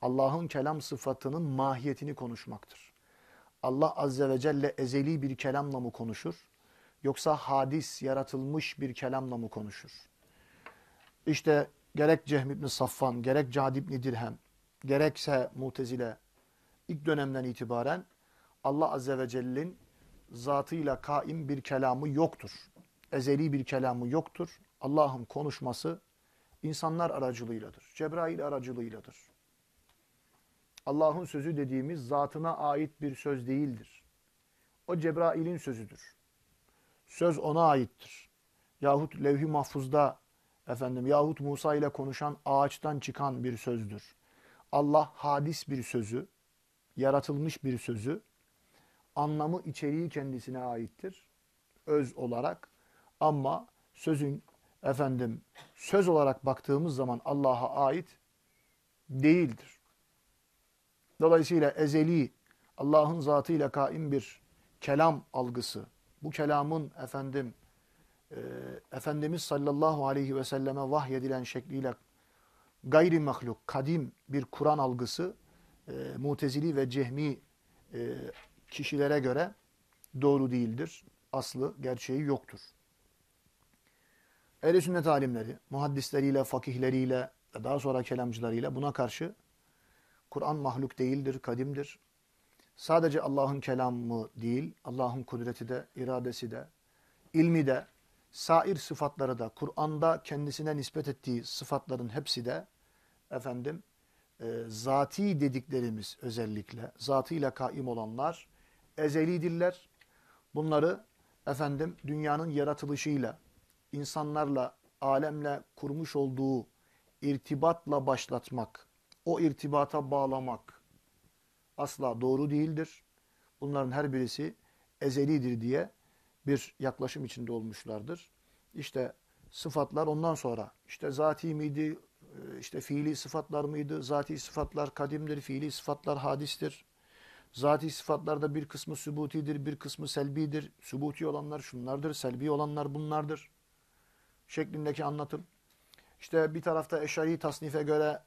A: Allah'ın kelam sıfatının mahiyetini konuşmaktır. Allah Azze ve Celle ezeli bir kelamla mı konuşur? Yoksa hadis, yaratılmış bir kelamla mı konuşur? İşte gerek Cehm İbni Safvan, gerek Cad İbni Dirhem, gerekse Mutezile ilk dönemden itibaren Allah Azze ve Celle'nin zatıyla kaim bir kelamı yoktur. Ezeli bir kelamı yoktur. Allah'ın konuşması insanlar aracılığıyladır. Cebrail aracılığıyladır. Allah'ın sözü dediğimiz zatına ait bir söz değildir. O Cebrail'in sözüdür. Söz ona aittir. yahut levh-i mahfuzda efendim yahut Musa ile konuşan ağaçtan çıkan bir sözdür. Allah hadis bir sözü, yaratılmış bir sözü, anlamı içeriği kendisine aittir. Öz olarak ama sözün efendim söz olarak baktığımız zaman Allah'a ait değildir. Dolayısıyla ezeli Allah'ın zatıyla kaim bir kelam algısı. Bu kelamın efendim e, Efendimiz sallallahu aleyhi ve selleme vahyedilen şekliyle gayri mahluk, kadim bir Kur'an algısı e, mutezili ve cehmi e, kişilere göre doğru değildir. Aslı, gerçeği yoktur. Ehl-i sünnet alimleri, muhaddisleriyle, fakihleriyle ve daha sonra kelamcılarıyla buna karşı Kur'an mahluk değildir, kadimdir. Sadece Allah'ın kelamı değil, Allah'ın kudreti de, iradesi de, ilmi de, sair sıfatları da, Kur'an'da kendisine nispet ettiği sıfatların hepsi de efendim e, zati dediklerimiz özellikle, zatıyla kaim olanlar ezelidirler. Bunları efendim dünyanın yaratılışıyla, insanlarla, alemle kurmuş olduğu irtibatla başlatmak, o irtibata bağlamak asla doğru değildir. Bunların her birisi ezelidir diye bir yaklaşım içinde olmuşlardır. İşte sıfatlar ondan sonra işte zati miydi, işte fiili sıfatlar mıydı? Zati sıfatlar kadimdir, fiili sıfatlar hadistir. Zati sıfatlarda bir kısmı sübutidir, bir kısmı selbidir. Sübuti olanlar şunlardır, selbi olanlar bunlardır. Şeklindeki anlatım. İşte bir tarafta eşari tasnife göre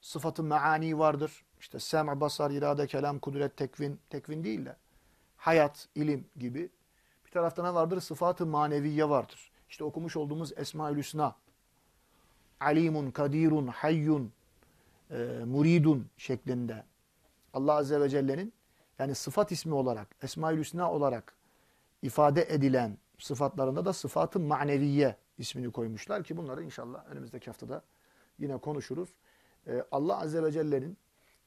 A: sıfatı meani vardır. İşte sem, basar, irade, kelam, kudret, tekvin, tekvin değil de hayat, ilim gibi. Bir tarafta ne vardır? Sıfatı maneviye vardır. İşte okumuş olduğumuz Esma-ül Hüsna. Alimun, kadirun, hayyun, e, muridun şeklinde. Allah Azze ve Celle'nin yani sıfat ismi olarak, Esma-ül Hüsna olarak ifade edilen sıfatlarında da sıfatı maneviye ismini koymuşlar ki bunları inşallah önümüzdeki haftada yine konuşuruz. Ee, Allah Azze ve Celle'nin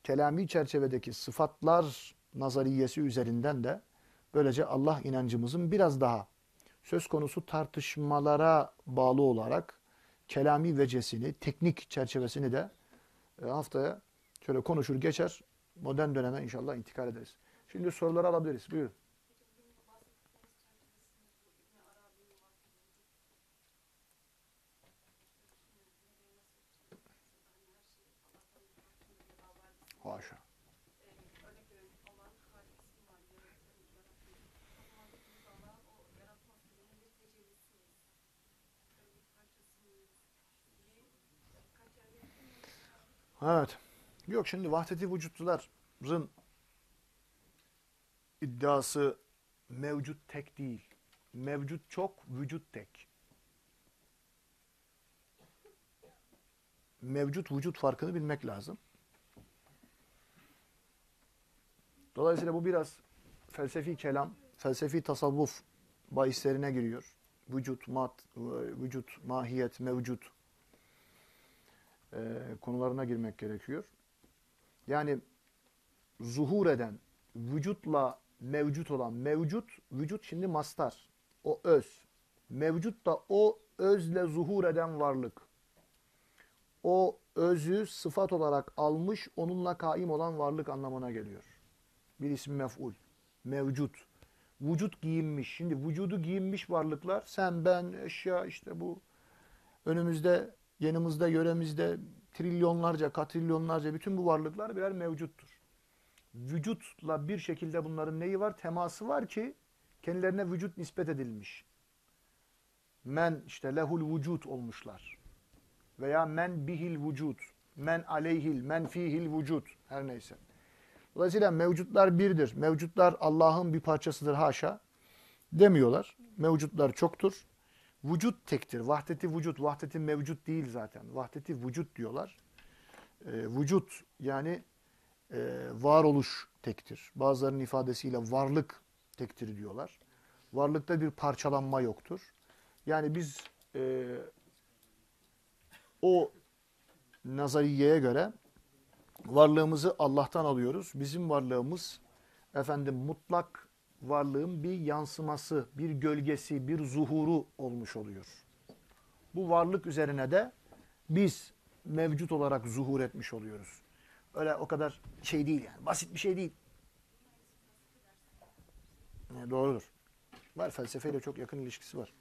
A: kelami çerçevedeki sıfatlar nazariyesi üzerinden de böylece Allah inancımızın biraz daha söz konusu tartışmalara bağlı olarak kelami vecesini, teknik çerçevesini de e, haftaya şöyle konuşur geçer. Modern döneme inşallah intikal ederiz. Şimdi soruları alabiliriz. Buyurun. Haşa. Evet. Yok şimdi vahdeti vücutluların iddiası mevcut tek değil. Mevcut çok, vücut tek. Mevcut vücut farkını bilmek lazım. Dolayısıyla bu biraz felsefi kelam, felsefi tasavvuf bahislerine giriyor. Vücut, mat, vücut, mahiyet, mevcut e, konularına girmek gerekiyor. Yani zuhur eden, vücutla mevcut olan, mevcut, vücut şimdi mastar. O öz. Mevcut da o özle zuhur eden varlık. O özü sıfat olarak almış, onunla kaim olan varlık anlamına geliyor. Bir isim mef'ul. Mevcut. Vücut giyinmiş. Şimdi vücudu giyinmiş varlıklar, sen, ben, eşya işte bu önümüzde, yanımızda, yöremizde trilyonlarca, katrilyonlarca bütün bu varlıklar birer mevcuttur. Vücutla bir şekilde bunların neyi var? Teması var ki kendilerine vücut nispet edilmiş. Men işte lehul vücut olmuşlar. Veya men bihil vücut, men aleyhil, men fihil vücut her neyse. Dolayısıyla mevcutlar birdir. Mevcutlar Allah'ın bir parçasıdır haşa demiyorlar. Mevcutlar çoktur. Vücut tektir. Vahdeti vücut, vahdeti mevcut değil zaten. Vahdeti vücut diyorlar. E, vücut yani e, varoluş tektir. Bazılarının ifadesiyle varlık tektir diyorlar. Varlıkta bir parçalanma yoktur. Yani biz e, o nazariyeye göre varlığımızı Allah'tan alıyoruz. Bizim varlığımız efendim mutlak varlığın bir yansıması, bir gölgesi, bir zuhuru olmuş oluyor. Bu varlık üzerine de biz mevcut olarak zuhur etmiş oluyoruz. Öyle o kadar şey değil yani. Basit bir şey değil. Yani doğrudur. Var felsefeyle çok yakın ilişkisi var.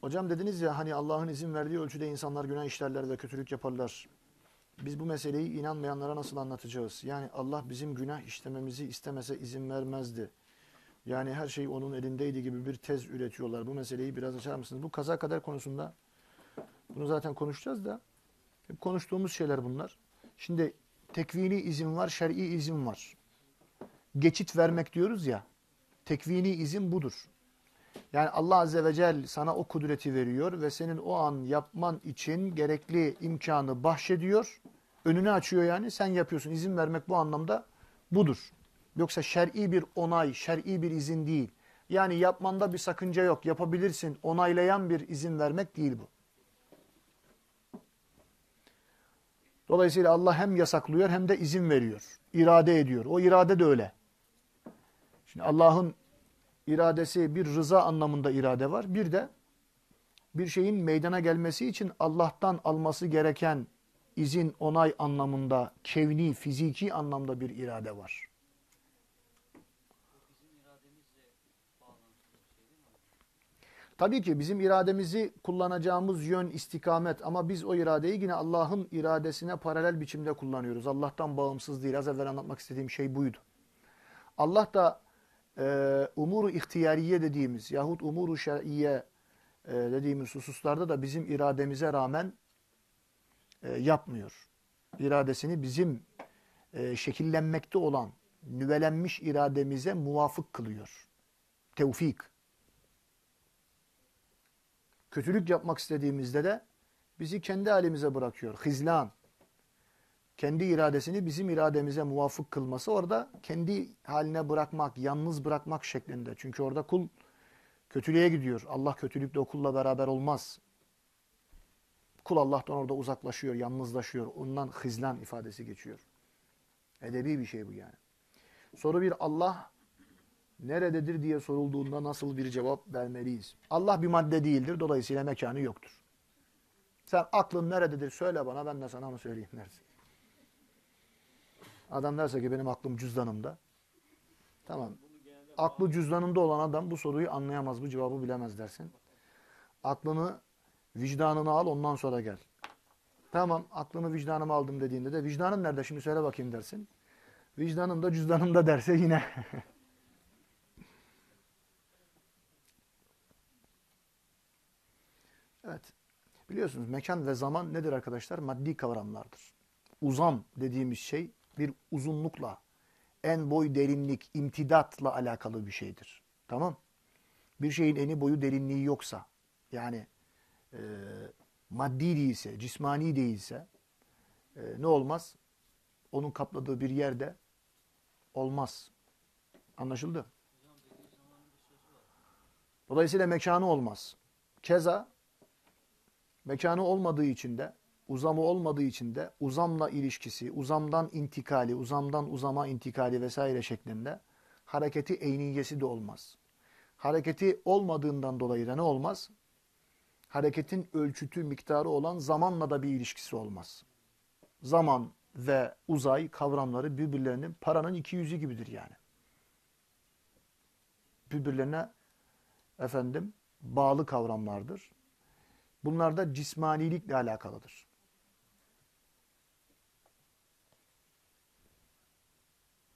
A: Hocam dediniz ya hani Allah'ın izin verdiği ölçüde insanlar günah işlerler ve kötülük yaparlar. Biz bu meseleyi inanmayanlara nasıl anlatacağız? Yani Allah bizim günah işlememizi istemese izin vermezdi. Yani her şey onun elindeydi gibi bir tez üretiyorlar. Bu meseleyi biraz açar mısınız? Bu kaza kader konusunda bunu zaten konuşacağız da hep konuştuğumuz şeyler bunlar. Şimdi tekvini izin var, şer'i izin var. Geçit vermek diyoruz ya. Tekvini izin budur. Yani Allah Azze ve Celle sana o kudreti veriyor ve senin o an yapman için gerekli imkanı bahşediyor. Önünü açıyor yani sen yapıyorsun. İzin vermek bu anlamda budur. Yoksa şer'i bir onay, şer'i bir izin değil. Yani yapmanda bir sakınca yok. Yapabilirsin. Onaylayan bir izin vermek değil bu. Dolayısıyla Allah hem yasaklıyor hem de izin veriyor. İrade ediyor. O irade de öyle. Şimdi Allah'ın iradesi bir rıza anlamında irade var. Bir de bir şeyin meydana gelmesi için Allah'tan alması gereken izin, onay anlamında, kevni, fiziki anlamda bir irade var. Tabii ki bizim irademizi kullanacağımız yön istikamet ama biz o iradeyi yine Allah'ın iradesine paralel biçimde kullanıyoruz. Allah'tan bağımsız değil. Az evvel anlatmak istediğim şey buydu. Allah da e, umuru ihtiyariye dediğimiz yahut umuru şer'iye e, dediğimiz hususlarda da bizim irademize rağmen e, yapmıyor. İradesini bizim e, şekillenmekte olan nüvelenmiş irademize muvafık kılıyor. Tevfik. Kötülük yapmak istediğimizde de bizi kendi halimize bırakıyor. Hizlan. Kendi iradesini bizim irademize muvafık kılması orada kendi haline bırakmak, yalnız bırakmak şeklinde. Çünkü orada kul kötülüğe gidiyor. Allah kötülükle o kulla beraber olmaz. Kul Allah'tan orada uzaklaşıyor, yalnızlaşıyor. Ondan hizlan ifadesi geçiyor. Edebi bir şey bu yani. Soru bir Allah nerededir diye sorulduğunda nasıl bir cevap vermeliyiz? Allah bir madde değildir. Dolayısıyla mekanı yoktur. Sen aklın nerededir söyle bana ben de sana onu söyleyeyim dersin. Adam derse ki benim aklım cüzdanımda. Tamam. Aklı cüzdanında olan adam bu soruyu anlayamaz, bu cevabı bilemez dersin. Aklını, vicdanını al ondan sonra gel. Tamam aklımı vicdanımı aldım dediğinde de vicdanın nerede şimdi söyle bakayım dersin. Vicdanım da cüzdanımda derse yine. evet. Biliyorsunuz mekan ve zaman nedir arkadaşlar? Maddi kavramlardır. Uzam dediğimiz şey bir uzunlukla, en boy derinlik, imtidatla alakalı bir şeydir. Tamam? Bir şeyin eni boyu derinliği yoksa, yani e, maddi değilse, cismani değilse e, ne olmaz? Onun kapladığı bir yerde olmaz. Anlaşıldı? Dolayısıyla mekanı olmaz. Keza mekanı olmadığı için de uzamı olmadığı için de uzamla ilişkisi, uzamdan intikali, uzamdan uzama intikali vesaire şeklinde hareketi eyniyesi de olmaz. Hareketi olmadığından dolayı da ne olmaz? Hareketin ölçütü, miktarı olan zamanla da bir ilişkisi olmaz. Zaman ve uzay kavramları birbirlerinin paranın iki yüzü gibidir yani. Birbirlerine efendim bağlı kavramlardır. Bunlar da cismanilikle alakalıdır.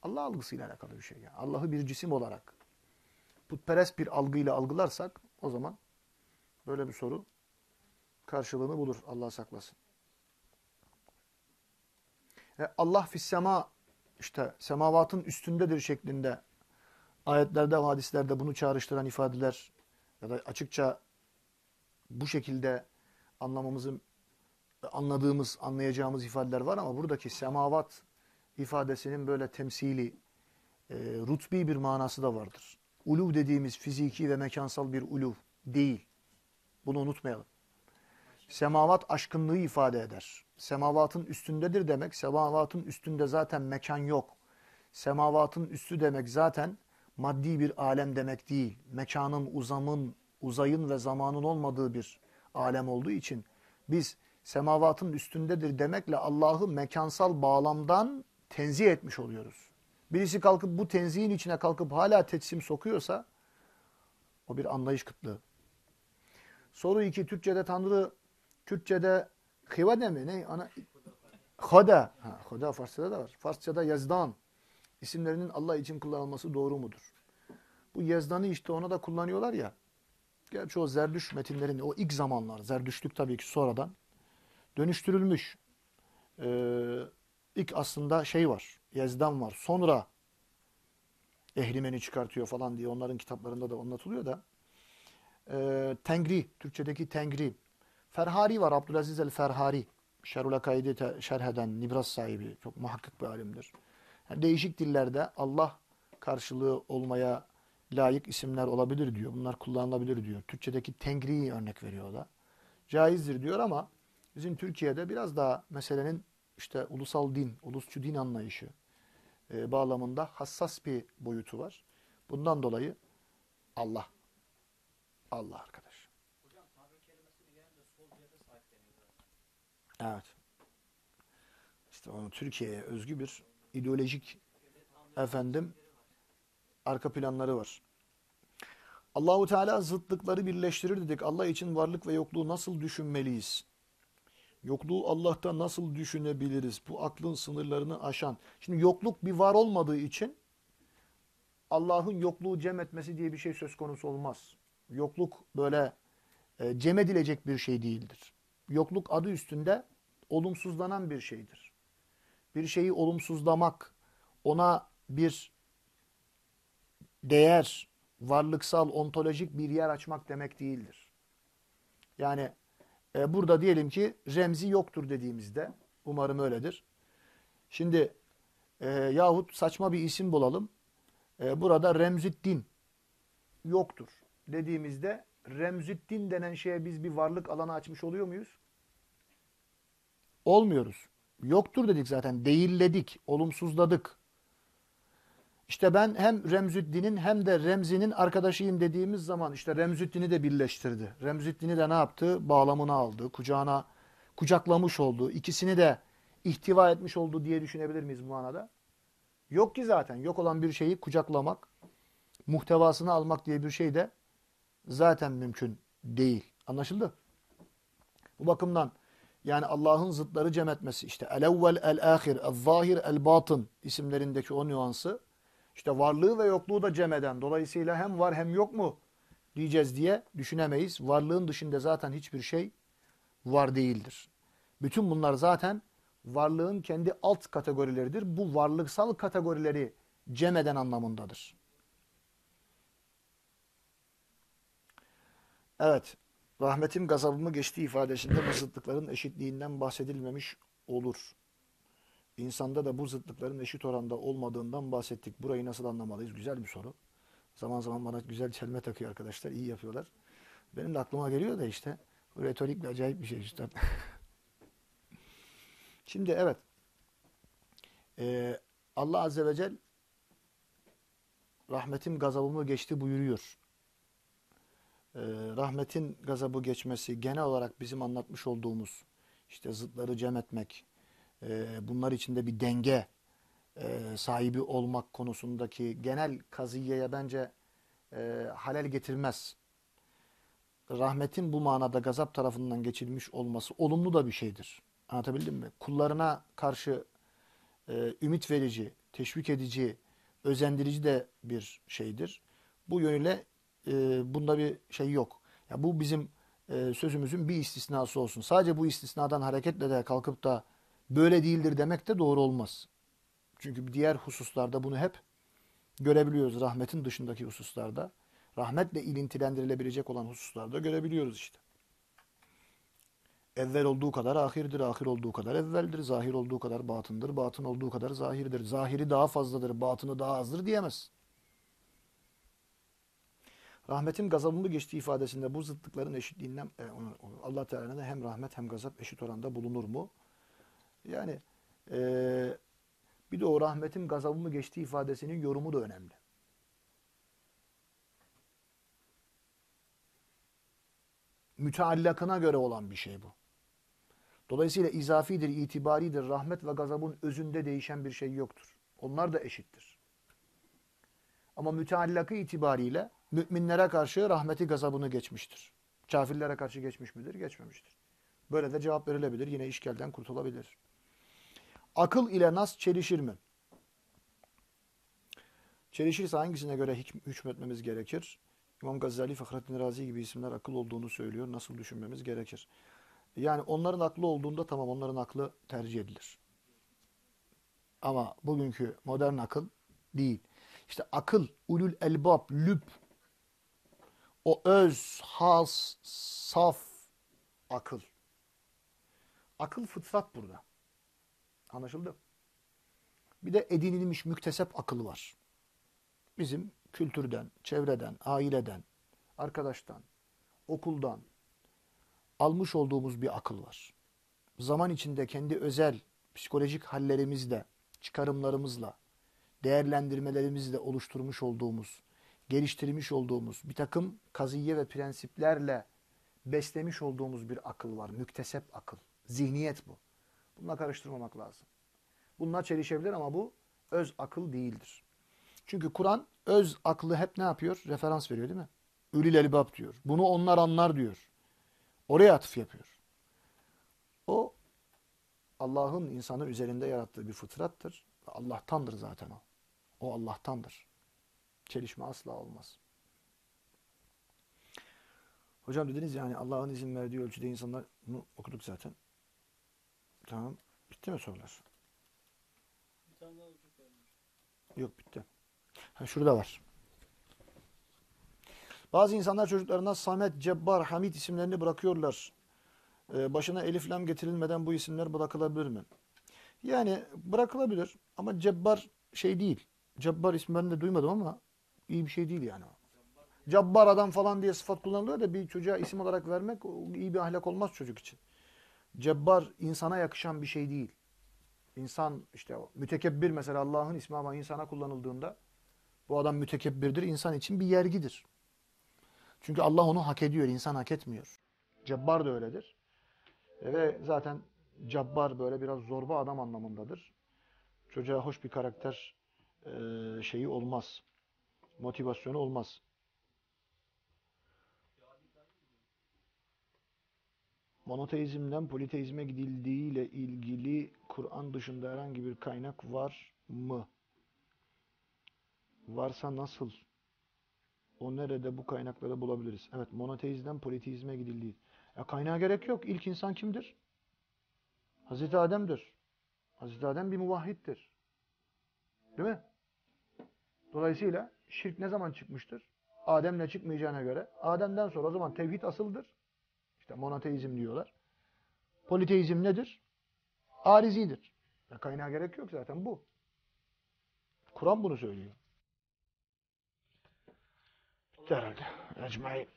A: Allah algısıyla alakalı bir şey. Yani. Allah'ı bir cisim olarak putperest bir algıyla algılarsak o zaman böyle bir soru karşılığını bulur. Allah saklasın. E Allah fissema işte semavatın üstündedir şeklinde ayetlerde hadislerde bunu çağrıştıran ifadeler ya da açıkça bu şekilde anlamamızı anladığımız, anlayacağımız ifadeler var ama buradaki semavat ifadesinin böyle temsili, e, rutbi bir manası da vardır. Uluv dediğimiz fiziki ve mekansal bir uluv değil. Bunu unutmayalım. Semavat aşkınlığı ifade eder. Semavatın üstündedir demek, semavatın üstünde zaten mekan yok. Semavatın üstü demek zaten maddi bir alem demek değil. Mekanın, uzamın, uzayın ve zamanın olmadığı bir alem olduğu için biz semavatın üstündedir demekle Allah'ı mekansal bağlamdan tenzih etmiş oluyoruz. Birisi kalkıp bu tenzihin içine kalkıp hala tetsim sokuyorsa o bir anlayış kıtlığı. Soru 2. Türkçe'de Tanrı, Türkçe'de hivade mi? Ne? Ana, Hoda. Ha, Hoda Farsça'da da var. Farsça'da Yazdan isimlerinin Allah için kullanılması doğru mudur? Bu Yazdan'ı işte ona da kullanıyorlar ya. Gerçi o Zerdüş metinlerinde o ilk zamanlar, Zerdüşlük tabii ki sonradan dönüştürülmüş. Ee, ilk aslında şey var, Yazdan var. Sonra Ehrimeni çıkartıyor falan diye onların kitaplarında da anlatılıyor da. Ee, Tengri, Türkçedeki Tengri. Ferhari var, Abdülaziz el-Ferhari. Şerul Akaid'i şerh eden Nibras sahibi. Çok muhakkik bir alimdir. Yani değişik dillerde Allah karşılığı olmaya layık isimler olabilir diyor. Bunlar kullanılabilir diyor. Türkçedeki Tengri'yi örnek veriyor o da. Caizdir diyor ama bizim Türkiye'de biraz daha meselenin işte ulusal din, ulusçu din anlayışı e, bağlamında hassas bir boyutu var. Bundan dolayı Allah. Allah arkadaş.
B: Hocam Tanrı kelimesini genelde sol cebe sahipleniyor.
A: Evet. İşte onu Türkiye'ye özgü bir ideolojik efendim arka planları var. Allahu Teala zıtlıkları birleştirir dedik. Allah için varlık ve yokluğu nasıl düşünmeliyiz? Yokluğu Allah'ta nasıl düşünebiliriz? Bu aklın sınırlarını aşan. Şimdi yokluk bir var olmadığı için Allah'ın yokluğu cem etmesi diye bir şey söz konusu olmaz. Yokluk böyle e, cem edilecek bir şey değildir. Yokluk adı üstünde olumsuzlanan bir şeydir. Bir şeyi olumsuzlamak, ona bir değer, varlıksal, ontolojik bir yer açmak demek değildir. Yani e, burada diyelim ki remzi yoktur dediğimizde, umarım öyledir. Şimdi e, yahut saçma bir isim bulalım. E, burada Remzüddin yoktur dediğimizde Remzüddin denen şeye biz bir varlık alanı açmış oluyor muyuz? Olmuyoruz. Yoktur dedik zaten. Değilledik, olumsuzladık. İşte ben hem Remzüddin'in hem de Remzi'nin arkadaşıyım dediğimiz zaman işte Remzüddin'i de birleştirdi. Remzüddin'i de ne yaptı? Bağlamını aldı, kucağına kucaklamış oldu. İkisini de ihtiva etmiş oldu diye düşünebilir miyiz bu manada? Yok ki zaten. Yok olan bir şeyi kucaklamak, muhtevasını almak diye bir şey de zaten mümkün değil. Anlaşıldı? Bu bakımdan yani Allah'ın zıtları cem etmesi işte el-evvel, el-ahir, el-zahir, el-batın isimlerindeki o nüansı işte varlığı ve yokluğu da cem eden. Dolayısıyla hem var hem yok mu diyeceğiz diye düşünemeyiz. Varlığın dışında zaten hiçbir şey var değildir. Bütün bunlar zaten varlığın kendi alt kategorileridir. Bu varlıksal kategorileri cem eden anlamındadır. Evet, rahmetim gazabımı geçtiği ifadesinde bu zıtlıkların eşitliğinden bahsedilmemiş olur. İnsanda da bu zıtlıkların eşit oranda olmadığından bahsettik. Burayı nasıl anlamalıyız? Güzel bir soru. Zaman zaman bana güzel çelme takıyor arkadaşlar. İyi yapıyorlar. Benim de aklıma geliyor da işte. Retorik bir acayip bir şey üstad. Şimdi evet. Ee, Allah Azze ve Celle rahmetim gazabımı geçti buyuruyor. Ee, rahmetin gazabı geçmesi genel olarak bizim anlatmış olduğumuz işte zıtları cem etmek, e, bunlar içinde bir denge e, sahibi olmak konusundaki genel kaziyeye bence e, halel getirmez. Rahmetin bu manada gazap tarafından geçilmiş olması olumlu da bir şeydir. Anlatabildim mi? Kullarına karşı ümit verici, teşvik edici, özendirici de bir şeydir. Bu yönüyle e, bunda bir şey yok. Ya bu bizim e, sözümüzün bir istisnası olsun. Sadece bu istisnadan hareketle de kalkıp da böyle değildir demek de doğru olmaz. Çünkü diğer hususlarda bunu hep görebiliyoruz. Rahmetin dışındaki hususlarda. Rahmetle ilintilendirilebilecek olan hususlarda görebiliyoruz işte. Evvel olduğu kadar ahirdir, ahir olduğu kadar evveldir, zahir olduğu kadar batındır, batın olduğu kadar zahirdir. Zahiri daha fazladır, batını daha azdır diyemez. Rahmetim gazabımı geçtiği ifadesinde bu zıtlıkların eşitliğinden e, Allah Teala'nın hem rahmet hem gazap eşit oranda bulunur mu? Yani e, bir de o rahmetim gazabımı geçtiği ifadesinin yorumu da önemli. Müteallakına göre olan bir şey bu. Dolayısıyla izafidir, itibaridir. Rahmet ve gazabın özünde değişen bir şey yoktur. Onlar da eşittir. Ama müteallakı itibariyle müminlere karşı rahmeti gazabını geçmiştir. Kafirlere karşı geçmiş midir? Geçmemiştir. Böyle de cevap verilebilir. Yine işgalden kurtulabilir. Akıl ile nas çelişir mi? Çelişirse hangisine göre hükm- hükmetmemiz gerekir? İmam Gazali, Fahrettin Razi gibi isimler akıl olduğunu söylüyor. Nasıl düşünmemiz gerekir? Yani onların aklı olduğunda tamam onların aklı tercih edilir. Ama bugünkü modern akıl değil. İşte akıl, ulul elbab, lüb, o öz, has, saf akıl. Akıl fıtrat burada. Anlaşıldı? Bir de edinilmiş müktesep akıl var. Bizim kültürden, çevreden, aileden, arkadaştan, okuldan almış olduğumuz bir akıl var. Zaman içinde kendi özel psikolojik hallerimizle, çıkarımlarımızla, değerlendirmelerimizle oluşturmuş olduğumuz, geliştirmiş olduğumuz bir takım kaziye ve prensiplerle beslemiş olduğumuz bir akıl var. Müktesep akıl. Zihniyet bu. Bununla karıştırmamak lazım. Bunlar çelişebilir ama bu öz akıl değildir. Çünkü Kur'an öz aklı hep ne yapıyor? Referans veriyor değil mi? Ülül elbab diyor. Bunu onlar anlar diyor. Oraya atıf yapıyor. O Allah'ın insanı üzerinde yarattığı bir fıtrattır. Allah'tandır zaten o. O Allah'tandır. Çelişme asla olmaz. Hocam dediniz yani Allah'ın izin verdiği ölçüde insanlar bunu okuduk zaten. Tamam. Bitti mi sorular?
B: Bir tane daha vermiş.
A: Yok bitti. Ha, şurada var. Bazı insanlar çocuklarına Samet, Cebbar, Hamid isimlerini bırakıyorlar. Ee, başına elif lam getirilmeden bu isimler bırakılabilir mi? Yani bırakılabilir ama Cebbar şey değil. Cebbar ismi ben de duymadım ama iyi bir şey değil yani. Cabbar adam falan diye sıfat kullanılıyor da bir çocuğa isim olarak vermek iyi bir ahlak olmaz çocuk için. Cebbar insana yakışan bir şey değil. İnsan işte mütekebbir mesela Allah'ın ismi ama insana kullanıldığında bu adam mütekebbirdir. insan için bir yergidir. Çünkü Allah onu hak ediyor. insan hak etmiyor. Cebbar da öyledir. E Ve zaten cabbar böyle biraz zorba adam anlamındadır. Çocuğa hoş bir karakter e, şeyi olmaz. Motivasyonu olmaz. Monoteizmden politeizme gidildiğiyle ilgili Kur'an dışında herhangi bir kaynak var mı? Varsa nasıl? O nerede bu kaynakları bulabiliriz? Evet, monoteizmden politeizme gidildiği. Ya kaynağa gerek yok. İlk insan kimdir? Hazreti Adem'dir. Hazreti Adem bir muvahhiddir. Değil mi? Dolayısıyla şirk ne zaman çıkmıştır? Adem'le çıkmayacağına göre Adem'den sonra o zaman tevhid asıldır. İşte monoteizm diyorlar. Politeizm nedir? Arizidir. Ya kaynağa gerek yok zaten bu. Kur'an bunu söylüyor. Herhalde. Ecmaîn.